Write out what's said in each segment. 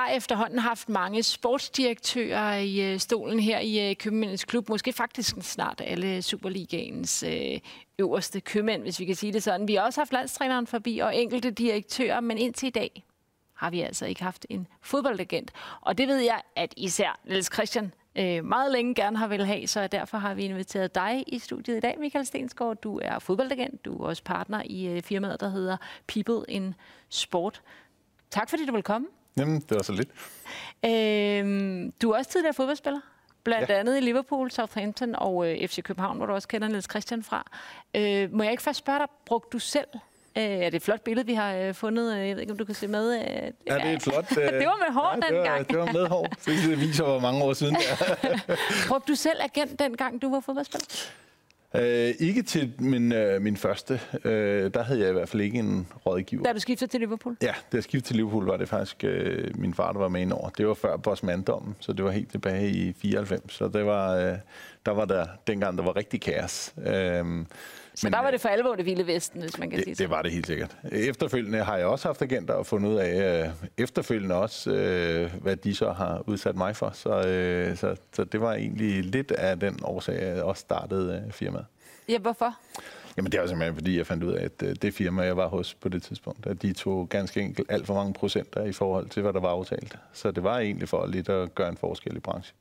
Har efterhånden haft mange sportsdirektører i øh, stolen her i øh, Københavns Klub. Måske faktisk snart alle Superligaens øh, øverste købmænd, hvis vi kan sige det sådan. Vi har også haft landstræneren forbi og enkelte direktører, men indtil i dag har vi altså ikke haft en fodboldagent. Og det ved jeg, at især Niels Christian meget længe gerne har vel have, så derfor har vi inviteret dig i studiet i dag, Michael Stensgaard. Du er fodboldagent, du er også partner i firmaet, der hedder People in Sport. Tak fordi du vil komme. Jamen, det var så lidt. Øhm, du er også tidligere fodboldspiller. Blandt ja. andet i Liverpool, Southampton og øh, FC København, hvor du også kender Niels Christian fra. Øh, må jeg ikke først spørge dig, brugte du selv Øh, er det et flot billede, vi har øh, fundet? Jeg ved ikke, om du kan se med. Øh, ja, det er et flot. Øh, det var med hår ja, den gang. Det var med hår. Det viser, hvor mange år siden det er. Brugte du selv agent dengang, du var fodboldspiller? Øh, ikke til min, øh, min første. Øh, der havde jeg i hvert fald ikke en rådgiver. Da du skiftede til Liverpool? Ja, da jeg skiftede til Liverpool, var det faktisk øh, min far, der var med ind over. Det var før Bosmandommen, så det var helt tilbage i 94. Så det var, øh, der var der dengang, der var rigtig kaos. Øh, så Men, der var det for alvor det vilde vesten, hvis man kan det, sige det. Det var det helt sikkert. Efterfølgende har jeg også haft agenter og fundet ud af, øh, efterfølgende også, øh, hvad de så har udsat mig for. Så, øh, så, så det var egentlig lidt af den årsag, jeg også startede øh, firmaet. Ja, hvorfor? Jamen det er simpelthen, fordi jeg fandt ud af, at øh, det firma, jeg var hos på det tidspunkt, at de tog ganske enkelt alt for mange procenter i forhold til, hvad der var aftalt. Så det var egentlig for lidt at gøre en forskel i branchen.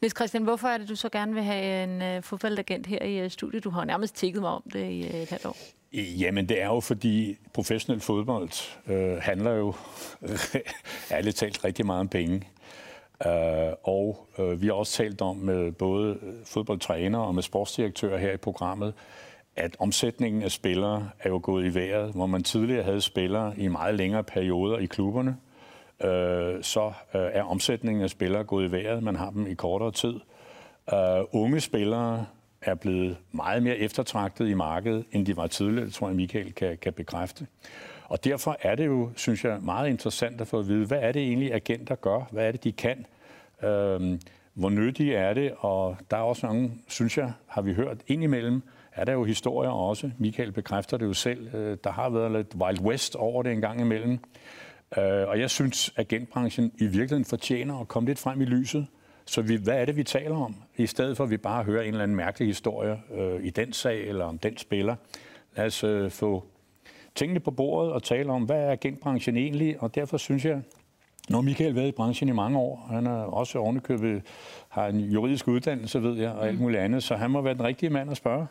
Niels Christian, hvorfor er det, du så gerne vil have en øh, fodboldagent her i øh, studiet? Du har nærmest tækket mig om det i øh, et halvt år. Jamen, det er jo fordi professionel fodbold øh, handler jo ærligt talt rigtig meget om penge. Øh, og øh, vi har også talt om med både øh, fodboldtrænere og med sportsdirektører her i programmet, at omsætningen af spillere er jo gået i vejret, hvor man tidligere havde spillere i meget længere perioder i klubberne øh, så øh, er omsætningen af spillere gået i vejret. Man har dem i kortere tid. Øh, unge spillere er blevet meget mere eftertragtet i markedet, end de var tidligere. Det tror jeg, Michael kan, kan bekræfte. Og derfor er det jo, synes jeg, meget interessant at få at vide, hvad er det egentlig, agenter gør? Hvad er det, de kan? Øhm, hvor nyttige er det? Og der er også nogle, synes jeg, har vi hørt indimellem, er der jo historier også. Michael bekræfter det jo selv. Øh, der har været lidt Wild West over det en gang imellem. Øh, og jeg synes, at agentbranchen i virkeligheden fortjener at komme lidt frem i lyset. Så vi, hvad er det, vi taler om? I stedet for, at vi bare hører en eller anden mærkelig historie øh, i den sag eller om den spiller. Lad os øh, få tingene på bordet og tale om, hvad er agentbranchen egentlig? Og derfor synes jeg, når Michael har været i branchen i mange år, han er også ovenikøbet, har en juridisk uddannelse, ved jeg, og alt muligt andet, så han må være den rigtige mand at spørge.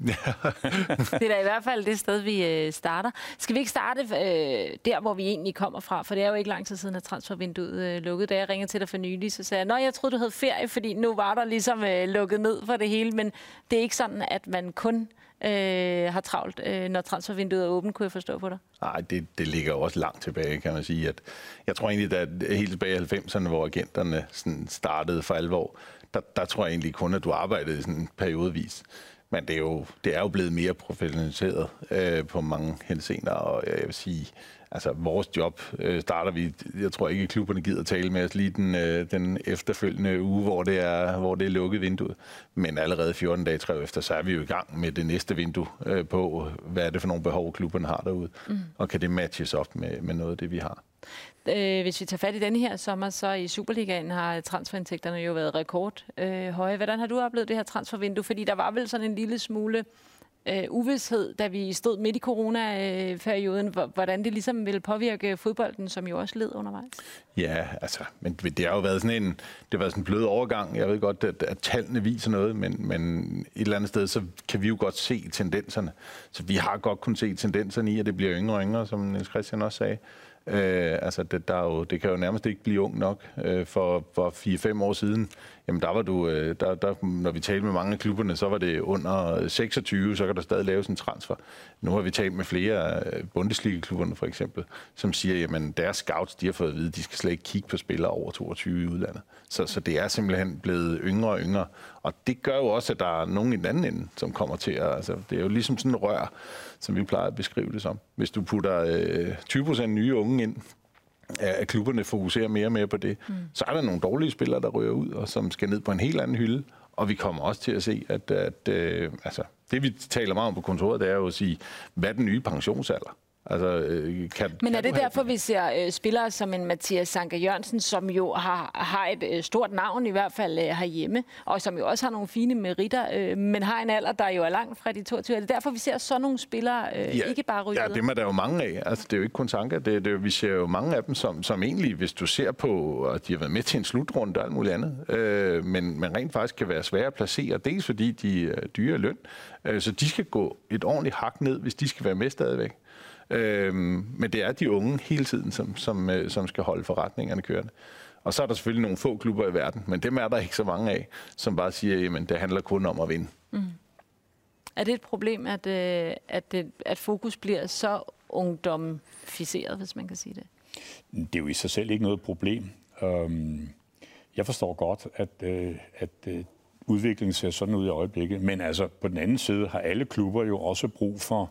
det er da i hvert fald det sted, vi øh, starter. Skal vi ikke starte øh, der, hvor vi egentlig kommer fra? For det er jo ikke lang tid siden, at transfervinduet øh, lukkede. Da jeg ringede til dig for nylig, så sagde jeg, at jeg troede, du havde ferie, fordi nu var der ligesom øh, lukket ned for det hele. Men det er ikke sådan, at man kun øh, har travlt, øh, når transfervinduet er åbent, kunne jeg forstå på dig? Nej, det, det ligger jo også langt tilbage, kan man sige. At jeg tror egentlig, at helt tilbage i 90'erne, hvor agenterne sådan startede for alvor, der, der tror jeg egentlig kun, at du arbejdede sådan periodevis. Men det er jo, det er jo blevet mere professionaliseret øh, på mange henseender, og jeg vil sige, altså vores job øh, starter vi, jeg tror ikke, klubberne gider tale med os lige den, øh, den efterfølgende uge, hvor det, er, hvor det er lukket vinduet. Men allerede 14 dage, tre efter, så er vi jo i gang med det næste vindue øh, på, hvad er det for nogle behov, klubberne har derude, mm. og kan det matches op med, med noget af det, vi har. Øh, hvis vi tager fat i denne her sommer, så i Superligaen har transferindtægterne jo været rekord øh, høje. Hvordan har du oplevet det her transfervindue? Fordi der var vel sådan en lille smule øh, uvidshed, da vi stod midt i coronaperioden, hvordan det ligesom ville påvirke fodbolden, som jo også led undervejs? Ja, altså, men det har jo været sådan en, det har været sådan en blød overgang. Jeg ved godt, at, at tallene viser noget, men, men et eller andet sted, så kan vi jo godt se tendenserne. Så vi har godt kunnet se tendenserne i, at det bliver yngre og yngre, som Niels Christian også sagde. Øh, altså det, der er jo, det kan jo nærmest ikke blive ung nok. Øh, for for 4-5 år siden, jamen der var du, øh, der, der, når vi talte med mange af klubberne, så var det under 26, så kan der stadig laves en transfer. Nu har vi talt med flere øh, Bundesliga-klubberne for eksempel, som siger, jamen deres scouts, de har fået at vide, de skal slet ikke kigge på spillere over 22 i udlandet. Så, så det er simpelthen blevet yngre og yngre, Og det gør jo også, at der er nogen i den anden ende, som kommer til at... Altså, det er jo ligesom sådan en rør, som vi plejer at beskrive det som. Hvis du putter øh, 20% nye unge ind, at klubberne fokuserer mere og mere på det, mm. så er der nogle dårlige spillere, der ryger ud, og som skal ned på en helt anden hylde. Og vi kommer også til at se, at, at øh, altså, det vi taler meget om på kontoret, det er jo at sige, hvad er den nye pensionsalder? Altså, øh, kan, Men er det derfor, vi ser øh, spillere som en Mathias Sanker Jørgensen, som jo har, har et øh, stort navn i hvert fald øh, herhjemme, og som jo også har nogle fine meritter, øh, men har en alder, der jo er langt fra de 22. Er det derfor, vi ser sådan nogle spillere øh, ja, ikke bare ryge Ja, det er der jo mange af. Altså, det er jo ikke kun Sanker. Det, det, vi ser jo mange af dem, som, som egentlig, hvis du ser på, at de har været med til en slutrunde og alt muligt andet, øh, men, men rent faktisk kan være svære at placere, dels fordi de er dyre løn, øh, så de skal gå et ordentligt hak ned, hvis de skal være med stadigvæk. Øhm, men det er de unge hele tiden, som, som, øh, som skal holde forretningerne kørende. Og så er der selvfølgelig nogle få klubber i verden, men dem er der ikke så mange af, som bare siger, at det handler kun om at vinde. Mm. Er det et problem, at, øh, at, det, at fokus bliver så ungdomficeret, hvis man kan sige det? Det er jo i sig selv ikke noget problem. Um, jeg forstår godt, at, øh, at udviklingen ser sådan ud i øjeblikket, men altså på den anden side har alle klubber jo også brug for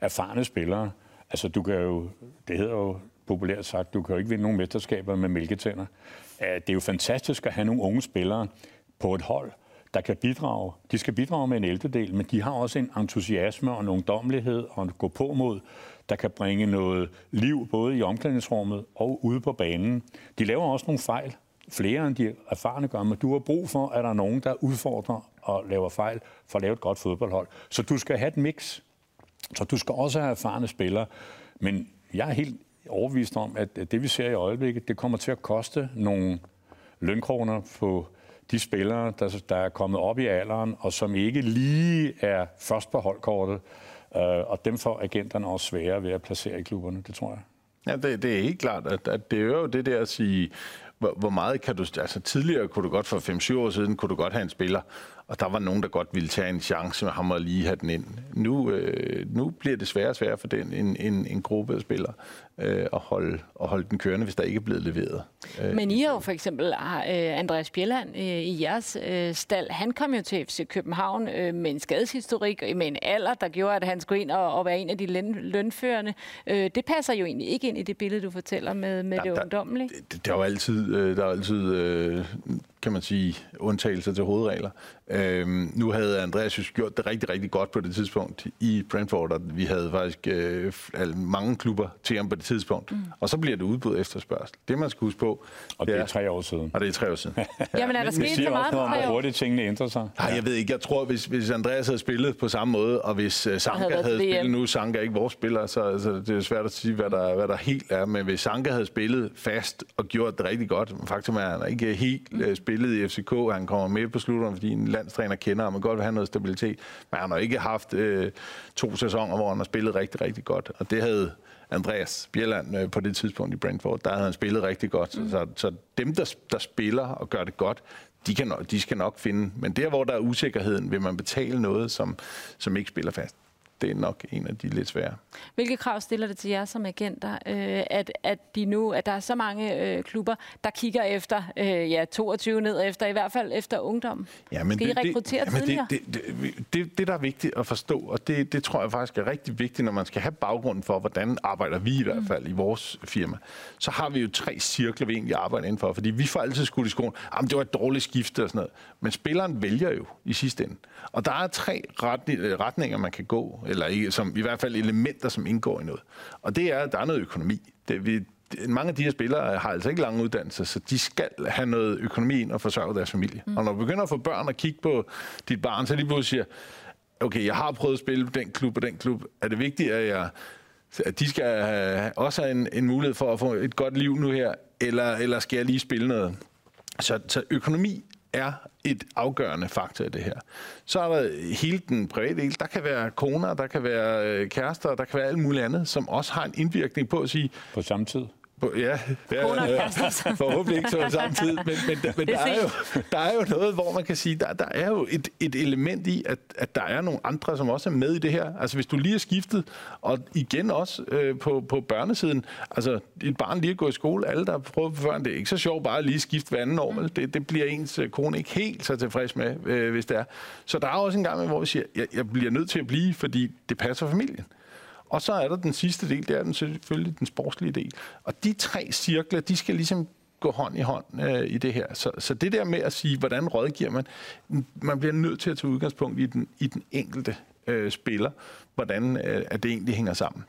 erfarne spillere, Altså, du kan jo, det hedder jo populært sagt, du kan jo ikke vinde nogen mesterskaber med mælketænder. Det er jo fantastisk at have nogle unge spillere på et hold, der kan bidrage. De skal bidrage med en ældredel, men de har også en entusiasme og en ungdomlighed og en gå på mod, der kan bringe noget liv både i omklædningsrummet og ude på banen. De laver også nogle fejl, flere end de erfarne gør, men du har brug for, at der er nogen, der udfordrer og laver fejl for at lave et godt fodboldhold. Så du skal have et mix. Så du skal også have erfarne spillere. Men jeg er helt overbevist om, at det vi ser i øjeblikket, det kommer til at koste nogle lønkroner på de spillere, der, der er kommet op i alderen, og som ikke lige er først på holdkortet. Øh, og dem får agenterne også sværere ved at placere i klubberne, det tror jeg. Ja, det, det er helt klart, at, at det er jo det der at sige, hvor, hvor meget kan du... Altså tidligere kunne du godt for 5-7 år siden, kunne du godt have en spiller, og der var nogen, der godt ville tage en chance med ham og lige have den ind. Nu, øh, nu bliver det sværere og sværere for den, en, en, en gruppe af spillere øh, at, holde, at holde den kørende, hvis der ikke er blevet leveret. Øh, Men I har jo for eksempel øh, Andreas Bjelland øh, i jeres øh, stald. Han kom jo til FC København øh, med en skadeshistorik og med en alder, der gjorde, at han skulle ind og, og være en af de lønførende. Øh, det passer jo egentlig ikke ind i det billede, du fortæller med, med der, det ungdommelige. Det, det er jo altid, øh, der er altid øh, kan man sige, undtagelser til hovedregler. Øhm, nu havde Andreas jo gjort det rigtig, rigtig godt på det tidspunkt i Brentford, og vi havde faktisk øh, mange klubber til ham på det tidspunkt. Mm. Og så bliver det udbud efterspørgsel. Det man skal huske på... Og det er, er tre år siden. Og det er tre år siden. Jamen er der sket så meget på tre år? Hvor hurtigt tingene ændrer sig. Nej, jeg ved ikke. Jeg tror, hvis, hvis Andreas havde spillet på samme måde, og hvis uh, Sanka havde, havde spillet nu, Sanka er ikke vores spiller, så, så det er svært at sige, hvad der, hvad der helt er. Men hvis Sanka havde spillet fast og gjort det rigtig godt, faktum er, at han ikke helt uh, spillet i FCK, han kommer med på slutteren, fordi en landstræner kender ham og godt vil have noget stabilitet. Men han har ikke haft uh, to sæsoner, hvor han har spillet rigtig, rigtig godt. Og det havde Andreas Bjelland øh, på det tidspunkt i Brentford, der havde han spillet rigtig godt. Mm. Så, så dem, der, der spiller og gør det godt, de, kan, de skal nok finde. Men der, hvor der er usikkerheden, vil man betale noget, som, som ikke spiller fast det er nok en af de lidt svære. Hvilke krav stiller det til jer som agenter, øh, at, at, de nu, at der er så mange øh, klubber, der kigger efter øh, ja, 22 ned efter, i hvert fald efter ungdom? Ja, men Skal det, I rekruttere det, tidligere? Det, det, det, det, der er vigtigt at forstå, og det, det tror jeg faktisk er rigtig vigtigt, når man skal have baggrunden for, hvordan arbejder vi i hvert mm. fald mm. i vores firma, så har vi jo tre cirkler, vi egentlig arbejder indenfor, fordi vi får altid skudt i skoen, at det var et dårligt skifte og sådan noget. Men spilleren vælger jo i sidste ende. Og der er tre retninger, man kan gå eller ikke, som i hvert fald elementer, som indgår i noget. Og det er, at der er noget økonomi. Det, vi, mange af de her spillere har altså ikke lange uddannelser, så de skal have noget økonomi ind og forsørge deres familie. Mm. Og når du begynder at få børn og kigge på dit barn, så de pludselig siger, okay, jeg har prøvet at spille på den klub og den klub. Er det vigtigt, at jeg at de skal have, også have en, en mulighed for at få et godt liv nu her, eller, eller skal jeg lige spille noget? Så, så økonomi er et afgørende faktor i det her. Så er der hele den private del. Der kan være koner, der kan være øh, kærester, der kan være alt muligt andet, som også har en indvirkning på at sige... På samme tid? Ja, ja, ja, forhåbentlig ikke så samtidig. Men, men, men der, er jo, der er jo noget, hvor man kan sige, der, der er jo et, et element i, at, at der er nogle andre, som også er med i det her. Altså hvis du lige er skiftet, og igen også øh, på, på børnesiden, altså et barn lige at gå i skole, alle der har prøvet på før, det er ikke så sjovt bare at lige skifte hver anden år, mm. det, det bliver ens øh, kone ikke helt så tilfreds med, øh, hvis det er. Så der er også en gang, hvor vi siger, jeg, jeg bliver nødt til at blive, fordi det passer familien. Og så er der den sidste del, det er den selvfølgelig den sportslige del. Og de tre cirkler, de skal ligesom gå hånd i hånd øh, i det her. Så, så det der med at sige, hvordan rådgiver man, man bliver nødt til at tage udgangspunkt i den, i den enkelte øh, spiller, hvordan øh, at det egentlig hænger sammen.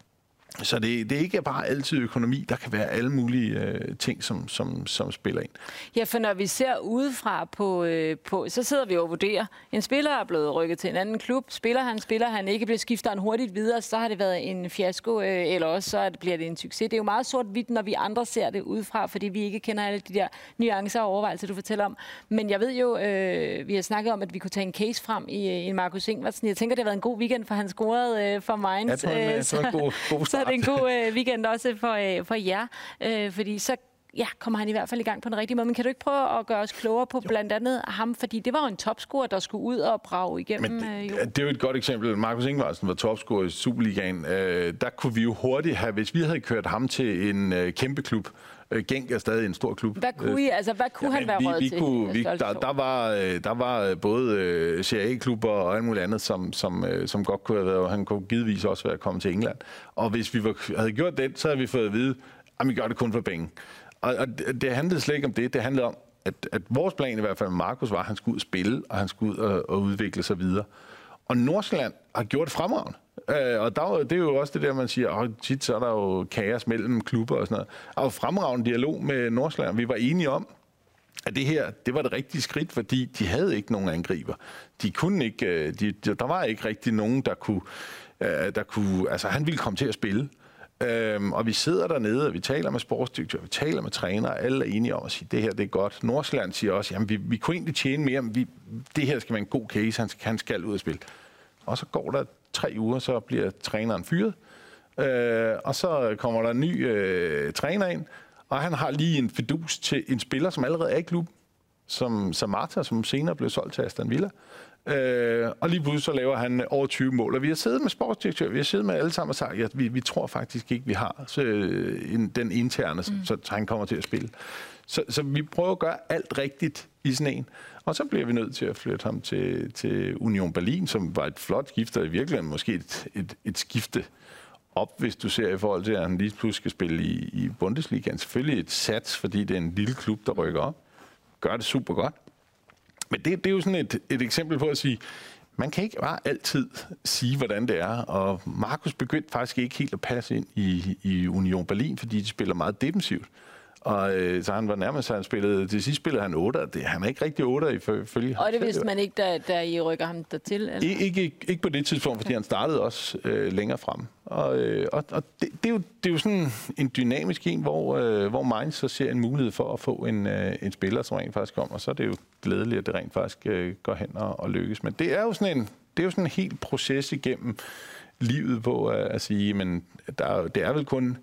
Så det, det er ikke bare altid økonomi. Der kan være alle mulige øh, ting, som, som, som spiller ind. Ja, for når vi ser udefra på, øh, på, så sidder vi og vurderer. En spiller er blevet rykket til en anden klub. Spiller han, spiller han ikke, bliver skifter han hurtigt videre, så har det været en fiasko, øh, eller også så bliver det en succes. Det er jo meget sort-hvidt, når vi andre ser det udefra, fordi vi ikke kender alle de der nuancer og overvejelser, du fortæller om. Men jeg ved jo, øh, vi har snakket om, at vi kunne tage en case frem i, i Markus Ingvartsen. Jeg tænker, det har været en god weekend, for han scorede øh, for Mainz. Jeg tror, jeg tror, en god, god start det en god øh, weekend også for, øh, for jer, øh, fordi så ja, kommer han i hvert fald i gang på den rigtige måde. Men kan du ikke prøve at gøre os klogere på jo. blandt andet ham? Fordi det var jo en topscorer, der skulle ud og brage igennem. Men det, øh, det er jo et godt eksempel. Markus Ingvarsen var topscorer i Superligaen. Øh, der kunne vi jo hurtigt have, hvis vi havde kørt ham til en øh, kæmpe klub, Øh, Genk er stadig en stor klub. Hvad kunne, I, altså, hvad kunne ja, han være råd vi til? Kunne, vi, der, der, var, øh, der var øh, både CA-klubber og alt muligt andet, som, som, som godt kunne have været, og han kunne givetvis også være kommet til England. Og hvis vi var, havde gjort det, så havde vi fået at vide, at vi gør det kun for penge. Og, og det handlede slet ikke om det. Det handlede om, at, at vores plan i hvert fald med Markus var, at han skulle ud og spille, og han skulle ud og, og udvikle sig videre. Og Nordsjælland har gjort det fremragende. Øh, og der, det er jo også det der, man siger, at tit så er der jo kaos mellem klubber og sådan noget. Og fremragende dialog med Nordsjælland. Vi var enige om, at det her, det var det rigtige skridt, fordi de havde ikke nogen angriber. De kunne ikke, øh, de, der var ikke rigtig nogen, der kunne, øh, der kunne, altså han ville komme til at spille. Øhm, og vi sidder dernede, og vi taler med sportsdirektør, vi taler med træner, alle er enige om at sige, det her det er godt. Nordsjælland siger også, jamen vi, vi kunne egentlig tjene mere, men vi, det her skal være en god case, han, han skal ud og spille. Og så går der tre uger, så bliver træneren fyret. Øh, og så kommer der en ny øh, træner ind, og han har lige en fidus til en spiller, som allerede er i klubben, som Samata, som senere blev solgt til Aston Villa. Øh, og lige pludselig så laver han over 20 mål. Og vi har siddet med sportsdirektør, vi har siddet med alle sammen og sagt, at vi, vi tror faktisk ikke, vi har så, øh, en, den interne, mm. så han kommer til at spille. Så, så vi prøver at gøre alt rigtigt i sådan en. Og så bliver vi nødt til at flytte ham til, til Union Berlin, som var et flot skifte, og i virkeligheden måske et, et, et skifte op, hvis du ser i forhold til, at han lige pludselig skal spille i, i Bundesligaen. Selvfølgelig et sats, fordi det er en lille klub, der rykker op. Gør det super godt. Men det, det er jo sådan et, et eksempel på at sige, man kan ikke bare altid sige, hvordan det er. Og Markus begyndte faktisk ikke helt at passe ind i, i Union Berlin, fordi de spiller meget defensivt. Og øh, så han var nærmest, han spillede, til sidst spillede han 8, det, han er ikke rigtig 8 ifølge Og det vidste man ikke, da, da I rykker ham dertil? Eller? Ikke, ikke, ikke på det tidspunkt, fordi han startede også øh, længere frem. Og, øh, og, og det, det, er jo, det er jo sådan en dynamisk en, hvor, øh, hvor Mainz så ser en mulighed for at få en, øh, en spiller, som rent faktisk kommer, og så er det jo glædeligt, at det rent faktisk øh, går hen og, og lykkes. Men det er jo sådan en, det er jo sådan en helt proces igennem livet på at, at sige, men der, det er vel kun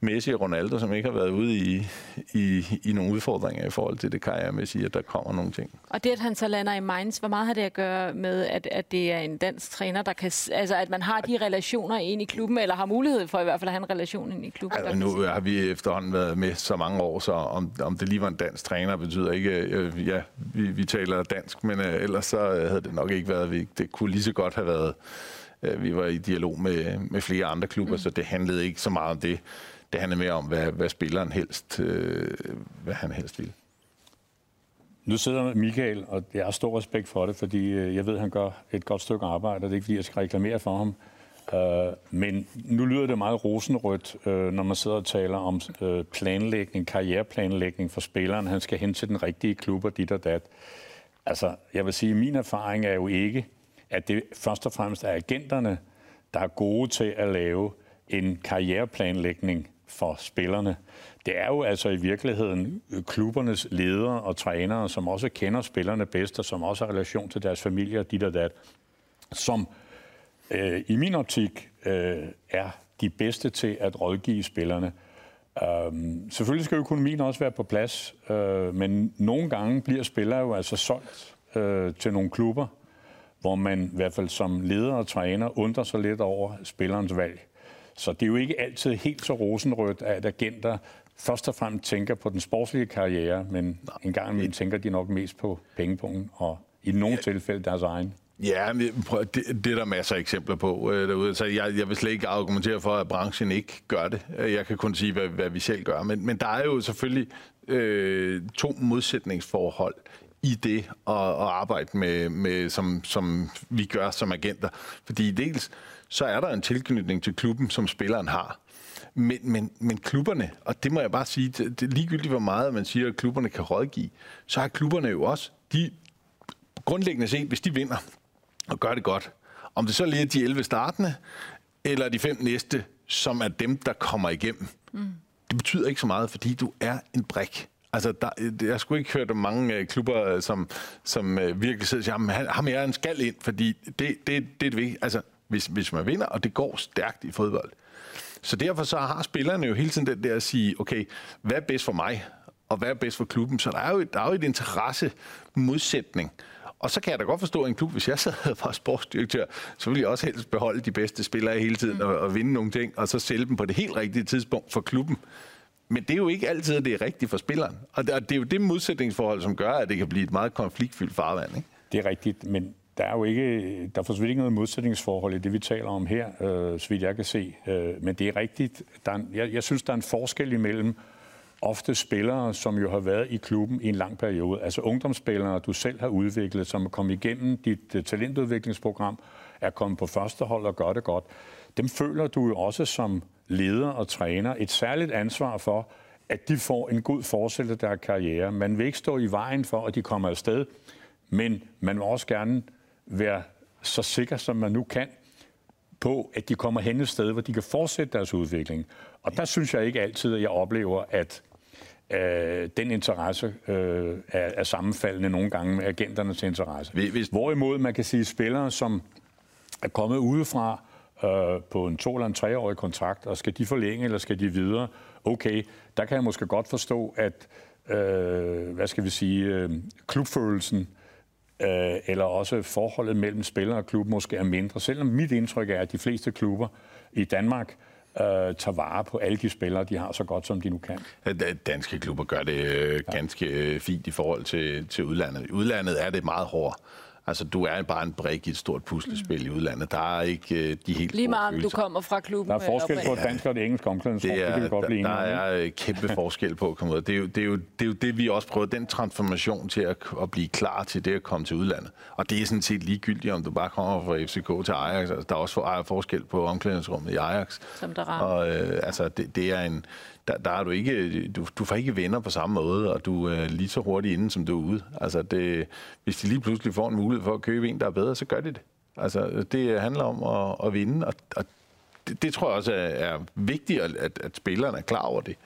Messi og Ronaldo, som ikke har været ude i, i, i nogle udfordringer i forhold til det karrieremæssige, at der kommer nogle ting. Og det, at han så lander i Mainz, hvor meget har det at gøre med, at, at det er en dansk træner, der kan, altså at man har de relationer ind i klubben, eller har mulighed for i hvert fald at have en relation ind i klubben? Altså, nu har vi efterhånden været med så mange år, så om, om det lige var en dansk træner, betyder ikke, øh, ja, vi, vi taler dansk, men øh, ellers så havde det nok ikke været, vi, det kunne lige så godt have været, øh, vi var i dialog med, med flere andre klubber, mm. så det handlede ikke så meget om det det handler mere om, hvad, hvad spilleren helst, øh, hvad han helst vil. Nu sidder Michael, og jeg har stor respekt for det, fordi øh, jeg ved, at han gør et godt stykke arbejde, og det er ikke, fordi jeg skal reklamere for ham. Uh, men nu lyder det meget rosenrødt, uh, når man sidder og taler om planlægning, karriereplanlægning for spilleren. Han skal hen til den rigtige klub og dit og dat. Altså, jeg vil sige, at min erfaring er jo ikke, at det først og fremmest er agenterne, der er gode til at lave en karriereplanlægning for spillerne. Det er jo altså i virkeligheden klubbernes ledere og trænere, som også kender spillerne bedst, og som også har relation til deres familier, dit og dat, som øh, i min optik øh, er de bedste til at rådgive spillerne. Øhm, selvfølgelig skal økonomien også være på plads, øh, men nogle gange bliver spillere jo altså solgt øh, til nogle klubber, hvor man i hvert fald som leder og træner undrer sig lidt over spillerens valg. Så det er jo ikke altid helt så rosenrødt, at agenter først og fremmest tænker på den sportslige karriere, men en gang imellem tænker de nok mest på pengepunkten og i nogle ja. tilfælde deres egen. Ja, men prøv, det, det er der masser af eksempler på øh, derude. Så jeg, jeg vil slet ikke argumentere for, at branchen ikke gør det. Jeg kan kun sige, hvad, hvad vi selv gør. Men, men der er jo selvfølgelig øh, to modsætningsforhold i det at, at arbejde med, med som, som vi gør som agenter. Fordi dels så er der en tilknytning til klubben, som spilleren har. Men, men, men klubberne, og det må jeg bare sige, det, det ligegyldigt hvor meget man siger, at klubberne kan rådgive, så har klubberne jo også, de grundlæggende set, hvis de vinder og gør det godt, om det så lige er de 11 startende, eller de fem næste, som er dem, der kommer igennem. Mm. Det betyder ikke så meget, fordi du er en brik. Altså, der, jeg skulle ikke hørt om mange øh, klubber, øh, som, som øh, virkelig sidder og siger, ham, ham er en skal ind, fordi det, det, det er det vigtige. Altså, hvis, hvis man vinder, og det går stærkt i fodbold. Så derfor så har spillerne jo hele tiden den der at sige, okay, hvad er bedst for mig, og hvad er bedst for klubben? Så der er jo, der er jo et interesse modsætning. Og så kan jeg da godt forstå, at en klub, hvis jeg sad var sportsdirektør, så ville jeg også helst beholde de bedste spillere hele tiden og, og vinde nogle ting, og så sælge dem på det helt rigtige tidspunkt for klubben. Men det er jo ikke altid, at det er rigtigt for spilleren. Og det er jo det modsætningsforhold, som gør, at det kan blive et meget konfliktfyldt farvand. Ikke? Det er rigtigt, men der er jo ikke, der er ikke noget modsætningsforhold i det, vi taler om her, øh, så vidt jeg kan se. Øh, men det er rigtigt. Der er en, jeg, jeg synes, der er en forskel imellem ofte spillere, som jo har været i klubben i en lang periode. Altså ungdomsspillere, du selv har udviklet, som er kommet igennem dit uh, talentudviklingsprogram, er kommet på første hold og gør det godt. Dem føler du jo også som leder og træner et særligt ansvar for, at de får en god forsætte der karriere. Man vil ikke stå i vejen for, at de kommer afsted, men man vil også gerne være så sikker, som man nu kan, på, at de kommer hen et sted, hvor de kan fortsætte deres udvikling. Og der synes jeg ikke altid, at jeg oplever, at øh, den interesse øh, er, er sammenfaldende nogle gange med agenternes interesse. Hvis... Hvorimod man kan sige spillere, som er kommet udefra øh, på en to- eller en treårig kontrakt, og skal de forlænge, eller skal de videre? Okay, der kan jeg måske godt forstå, at øh, hvad skal vi sige, øh, klubfølelsen øh, eller også forholdet mellem spiller og klub måske er mindre. Selvom mit indtryk er, at de fleste klubber i Danmark øh, tager vare på alle de spillere, de har så godt, som de nu kan. Danske klubber gør det øh, ganske øh, fint i forhold til, til udlandet. I udlandet er det meget hårdt. Altså, du er bare en brik i et stort puslespil mm. i udlandet. Der er ikke uh, de helt Lige meget om du kommer fra klubben. Der er forskel på dansk og det engelske omklædningsrum. Det, er, det godt blive der, der er øh, kæmpe forskel på at komme ud. Det er, jo, det, er jo, det er jo det, vi også prøver, den transformation til at, at blive klar til det at komme til udlandet. Og det er sådan set ligegyldigt, om du bare kommer fra FCK til Ajax. Altså, der er også forskel på omklædningsrummet i Ajax. Som der Og øh, altså, det, det er en der, der er du ikke, du, du får ikke venner på samme måde, og du er lige så hurtigt inde, som du er ude. Altså det, hvis de lige pludselig får en mulighed for at købe en, der er bedre, så gør de det. Altså det handler om at, at vinde, og, og det, det tror jeg også er, er vigtigt, at, at spillerne er klar over det.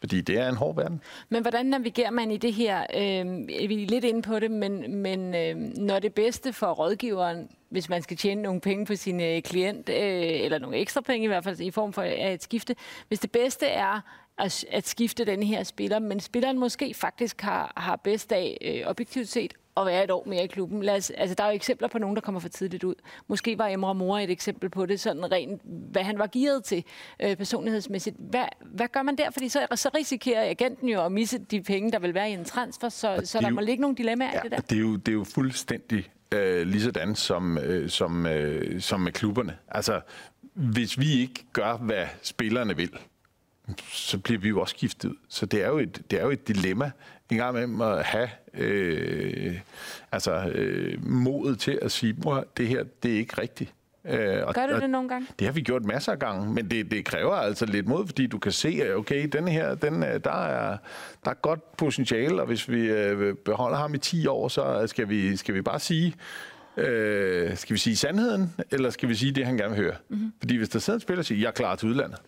Fordi det er en hård verden. Men hvordan navigerer man i det her? Øh, vi er lidt inde på det, men, men øh, når det bedste for rådgiveren, hvis man skal tjene nogle penge på sin øh, klient, øh, eller nogle ekstra penge i hvert fald i form for øh, et skifte, hvis det bedste er at, at skifte den her spiller, men spilleren måske faktisk har, har bedst af øh, objektivt set at være et år mere i klubben. Lad os, altså, der er jo eksempler på nogen, der kommer for tidligt ud. Måske var Emre Mora et eksempel på det, sådan rent, hvad han var gearet til øh, personlighedsmæssigt. Hvad, hvad gør man der? Fordi så, så risikerer agenten jo at misse de penge, der vil være i en transfer, så, så der jo, må ligge nogle dilemmaer ja, i det der. Det er jo, det er jo fuldstændig øh, lige sådan som, øh, som, øh, som med klubberne. Altså, hvis vi ikke gør, hvad spillerne vil, så bliver vi jo også skiftet ud. Så det er jo et, det er jo et dilemma en gang imellem at have øh, altså, øh, modet til at sige, at det her det er ikke rigtigt. Øh, og, Gør du det nogle gange? Det har vi gjort masser af gange, men det, det kræver altså lidt mod, fordi du kan se, at okay, den her, den, øh, der, er, der er godt potentiale, og hvis vi øh, beholder ham i 10 år, så skal vi, skal vi bare sige, øh, skal vi sige sandheden, eller skal vi sige det, han gerne vil høre? Mm-hmm. Fordi hvis der sidder en spiller og siger, jeg er klar til udlandet,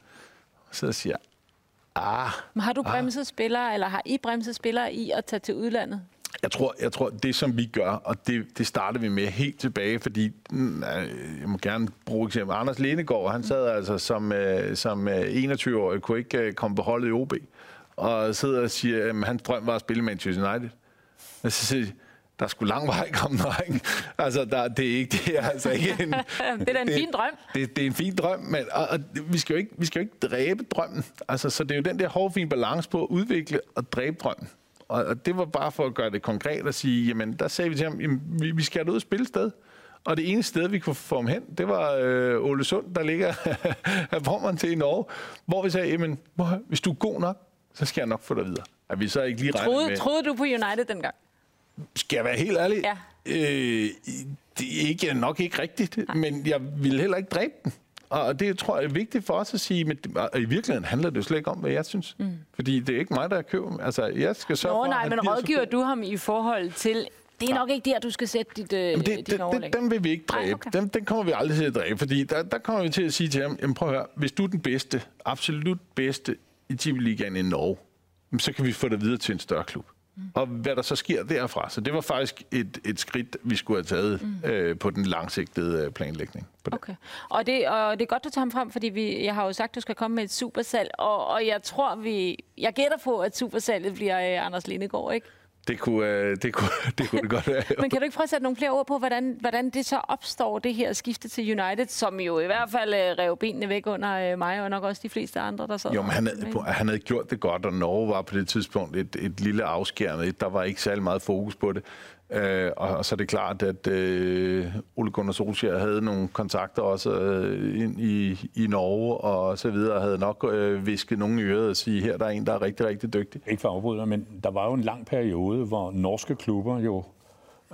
så siger jeg, Ah, Men har du bremset ah. spillere, eller har I bremset spillere i at tage til udlandet? Jeg tror, jeg tror, det som vi gør, og det, det startede vi med helt tilbage, fordi mm, øh, jeg må gerne bruge eksempel. Anders Lenegård, han sad altså som, øh, som 21-årig, kunne ikke komme på holdet i OB, og sidder og siger, at hans drøm var at spille Manchester United. Og så siger der er sgu lang vej komme dreng. Altså, der, det, er ikke, det er altså ikke en... det er da en det, fin drøm. Det, det er en fin drøm, men og, og, vi, skal jo ikke, vi skal jo ikke dræbe drømmen. Altså, så det er jo den der hårde, balance på at udvikle og dræbe drømmen. Og, og det var bare for at gøre det konkret og sige, jamen, der sagde vi til ham, jamen, vi, vi skal ud og spille sted. Og det eneste sted, vi kunne få ham hen, det var øh, Ole Sund, der ligger af Vormann til i Norge, hvor vi sagde, jamen, hvis du er god nok, så skal jeg nok få dig videre. At vi så ikke lige troede, med... Troede du på United dengang? Skal jeg være helt ærlig? Ja. Øh, det er ikke, nok ikke rigtigt, Nej. men jeg vil heller ikke dræbe den. Og det tror jeg er vigtigt for os at sige, men i virkeligheden handler det jo slet ikke om, hvad jeg synes. Mm. Fordi det er ikke mig, der køber Altså, jeg skal sørge Nå, for, nej, men rådgiver du ham i forhold til, det er nok ikke der, du skal sætte dit, øh, Jamen det, det, det, Dem vil vi ikke dræbe. Nej, okay. dem, dem kommer vi aldrig til at dræbe, fordi der, der kommer vi til at sige til ham, jamen prøv at høre, hvis du er den bedste, absolut bedste i Tibi-ligaen i Norge, så kan vi få dig videre til en større klub. Og hvad der så sker derfra. Så det var faktisk et, et skridt, vi skulle have taget mm. øh, på den langsigtede øh, planlægning. På det. Okay. Og det, og det er godt, du tager ham frem, fordi vi, jeg har jo sagt, du skal komme med et supersalg. Og, og jeg tror, vi... Jeg gætter på, at supersalget bliver øh, Anders Lindegård, ikke? Det kunne, øh, det, kunne, det kunne det godt være. Men kan du ikke prøve at sætte nogle flere ord på, hvordan, hvordan det så opstår, det her skifte til United, som jo i hvert fald øh, rev benene væk under øh, mig, og nok også de fleste andre, der sad Jo, men han havde, han havde gjort det godt, og Norge var på det tidspunkt et, et lille afskærende. Der var ikke særlig meget fokus på det. Øh, og, og så er det klart, at øh, Ole Gunnar Solskjaer havde nogle kontakter også øh, ind i, i Norge og så videre, og havde nok øh, visket nogen i øret og sige, her der er en, der er rigtig, rigtig dygtig. Ikke for afbryder, men der var jo en lang periode, hvor norske klubber jo,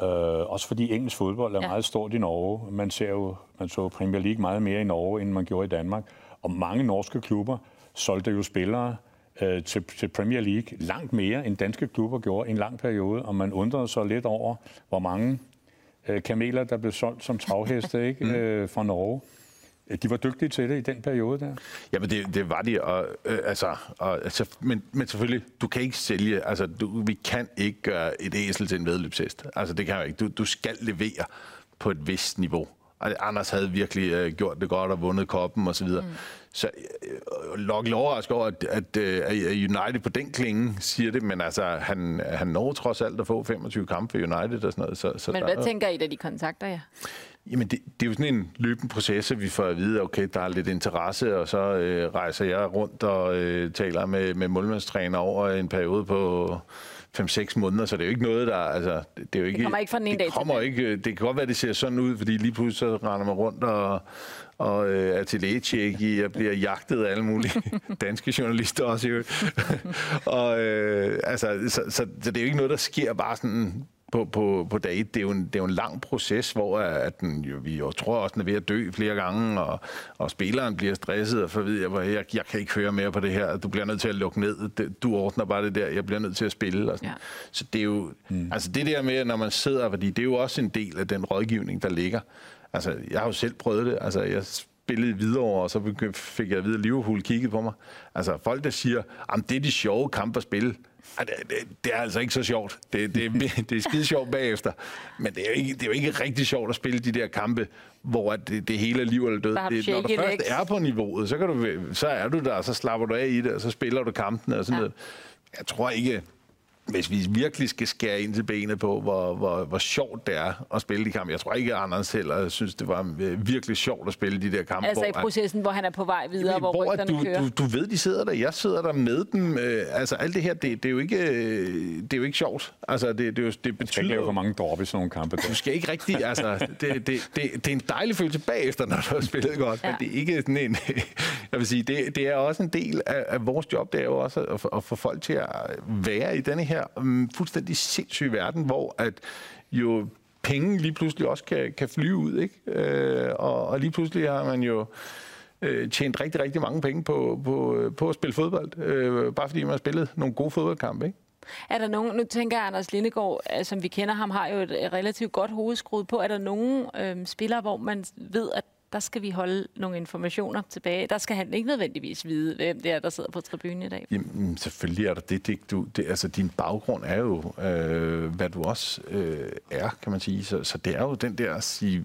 øh, også fordi engelsk fodbold er ja. meget stort i Norge, man ser jo, man så Premier League meget mere i Norge, end man gjorde i Danmark, og mange norske klubber solgte jo spillere, øh, til, til Premier League langt mere, end danske klubber gjorde i en lang periode, og man undrede sig lidt over, hvor mange øh, kameler, der blev solgt som travheste ikke, mm. øh, fra Norge. De var dygtige til det i den periode der. Jamen det, det var de, og, øh, altså, og, altså, men, men selvfølgelig, du kan ikke sælge, altså du, vi kan ikke gøre et æsel til en vedløbshest. Altså det kan jeg ikke. Du, du skal levere på et vist niveau. Anders havde virkelig øh, gjort det godt og vundet koppen osv. Mm. Så øh, nok overrasket over, at, at, øh, at United på den klinge siger det, men altså, han, han når trods alt at få 25 kampe for United og sådan noget. Så, så men hvad der, tænker I, da de kontakter jer? Jamen, det, det er jo sådan en løbende proces, at vi får at vide, okay, der er lidt interesse, og så øh, rejser jeg rundt og øh, taler med, med målmandstræner over en periode på 5-6 måneder, så det er jo ikke noget, der... Altså, det, er jo ikke, det kommer ikke fra den ene dag kommer til ikke, Det kan godt være, det ser sådan ud, fordi lige pludselig så render man rundt og, og øh, er til lægetjek i og bliver jagtet af alle mulige danske journalister også. og, øh, altså, så, så, så det er jo ikke noget, der sker bare sådan på, på, på dag Det er, jo en, det er jo en lang proces, hvor at den, jo, vi jo tror også, den er ved at dø flere gange, og, og spilleren bliver stresset, og for at vide, jeg, jeg, jeg kan ikke høre mere på det her, du bliver nødt til at lukke ned, du ordner bare det der, jeg bliver nødt til at spille. Og sådan. Ja. Så det er jo, mm. altså det der med, når man sidder, fordi det er jo også en del af den rådgivning, der ligger. Altså, jeg har jo selv prøvet det. Altså, jeg spillede videre og så fik jeg at vide, at Liverpool kiggede på mig. Altså, folk, der siger, at det er de sjove kampe at spille, det, det, det er altså ikke så sjovt. Det, det, det er skide sjovt bagefter. Men det er, jo ikke, det er jo ikke rigtig sjovt at spille de der kampe, hvor det, det hele er liv eller død. Det, når du først er på niveauet, så, kan du, så er du der, så slapper du af i det, og så spiller du kampen og sådan ja. noget. Jeg tror ikke, hvis vi virkelig skal skære ind til benet på, hvor, hvor, hvor sjovt det er at spille de kampe. Jeg tror ikke, at Anders heller synes, det var øh, virkelig sjovt at spille de der kampe. Altså hvor, i processen, hvor han er på vej videre, hvor, hvor du, kører. Du, du ved, de sidder der. Jeg sidder der med dem. Øh, altså alt det her, det, det, er jo ikke, øh, det er jo ikke sjovt. Altså det, det, det, det betyder... Du skal ikke for mange drop i sådan nogle kampe. Der. Du skal ikke rigtig... Altså, det, det, det, det, er en dejlig følelse bagefter, når du har spillet godt. Ja. Men det er ikke sådan en... Jeg vil sige, det, det er også en del af, af vores job. Det er jo også at, at få folk til at være i denne her um, fuldstændig sindssyge verden, hvor at jo penge lige pludselig også kan, kan flyve ud, ikke? Øh, og, og lige pludselig har man jo øh, tjent rigtig, rigtig mange penge på, på, på at spille fodbold, øh, bare fordi man har spillet nogle gode fodboldkampe, ikke? Er der nogen, nu tænker jeg, Anders Lindegård, øh, som vi kender ham, har jo et relativt godt hovedskrud på. Er der nogen øh, spillere, hvor man ved, at der skal vi holde nogle informationer tilbage. Der skal han ikke nødvendigvis vide, hvem det er, der sidder på tribunen i dag. Jamen, selvfølgelig er der det. det, du, det altså, din baggrund er jo, øh, hvad du også øh, er, kan man sige. Så, så det er jo den der at sige,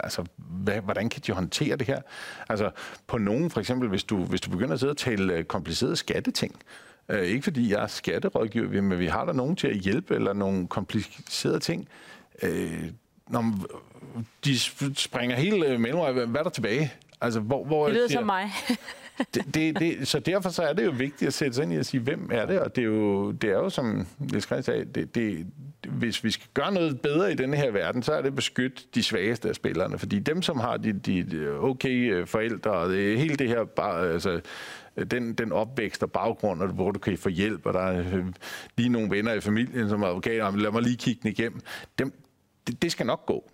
altså, hvad, hvordan kan de håndtere det her? Altså, på nogen, for eksempel, hvis du, hvis du begynder at sidde og tale øh, komplicerede skatteting, øh, ikke fordi jeg er skatterådgiver, men vi har der nogen til at hjælpe, eller nogle komplicerede ting, øh, når de springer hele øh, mellemvejen, hvad er der tilbage? Altså, hvor, hvor det lyder som mig. det, det, det, så derfor så er det jo vigtigt at sætte sig ind i at sige, hvem er det? Og det er jo, det er jo som Niels Christ sagde, det, det, hvis vi skal gøre noget bedre i denne her verden, så er det beskytte de svageste af spillerne. Fordi dem, som har de, de okay øh, forældre, og det, hele det her, bare, altså, den, den opvækst og baggrund, og hvor du kan få hjælp, og der er øh, lige nogle venner i familien, som er advokater, lad mig lige kigge den igennem. Dem, det, det skal nok gå.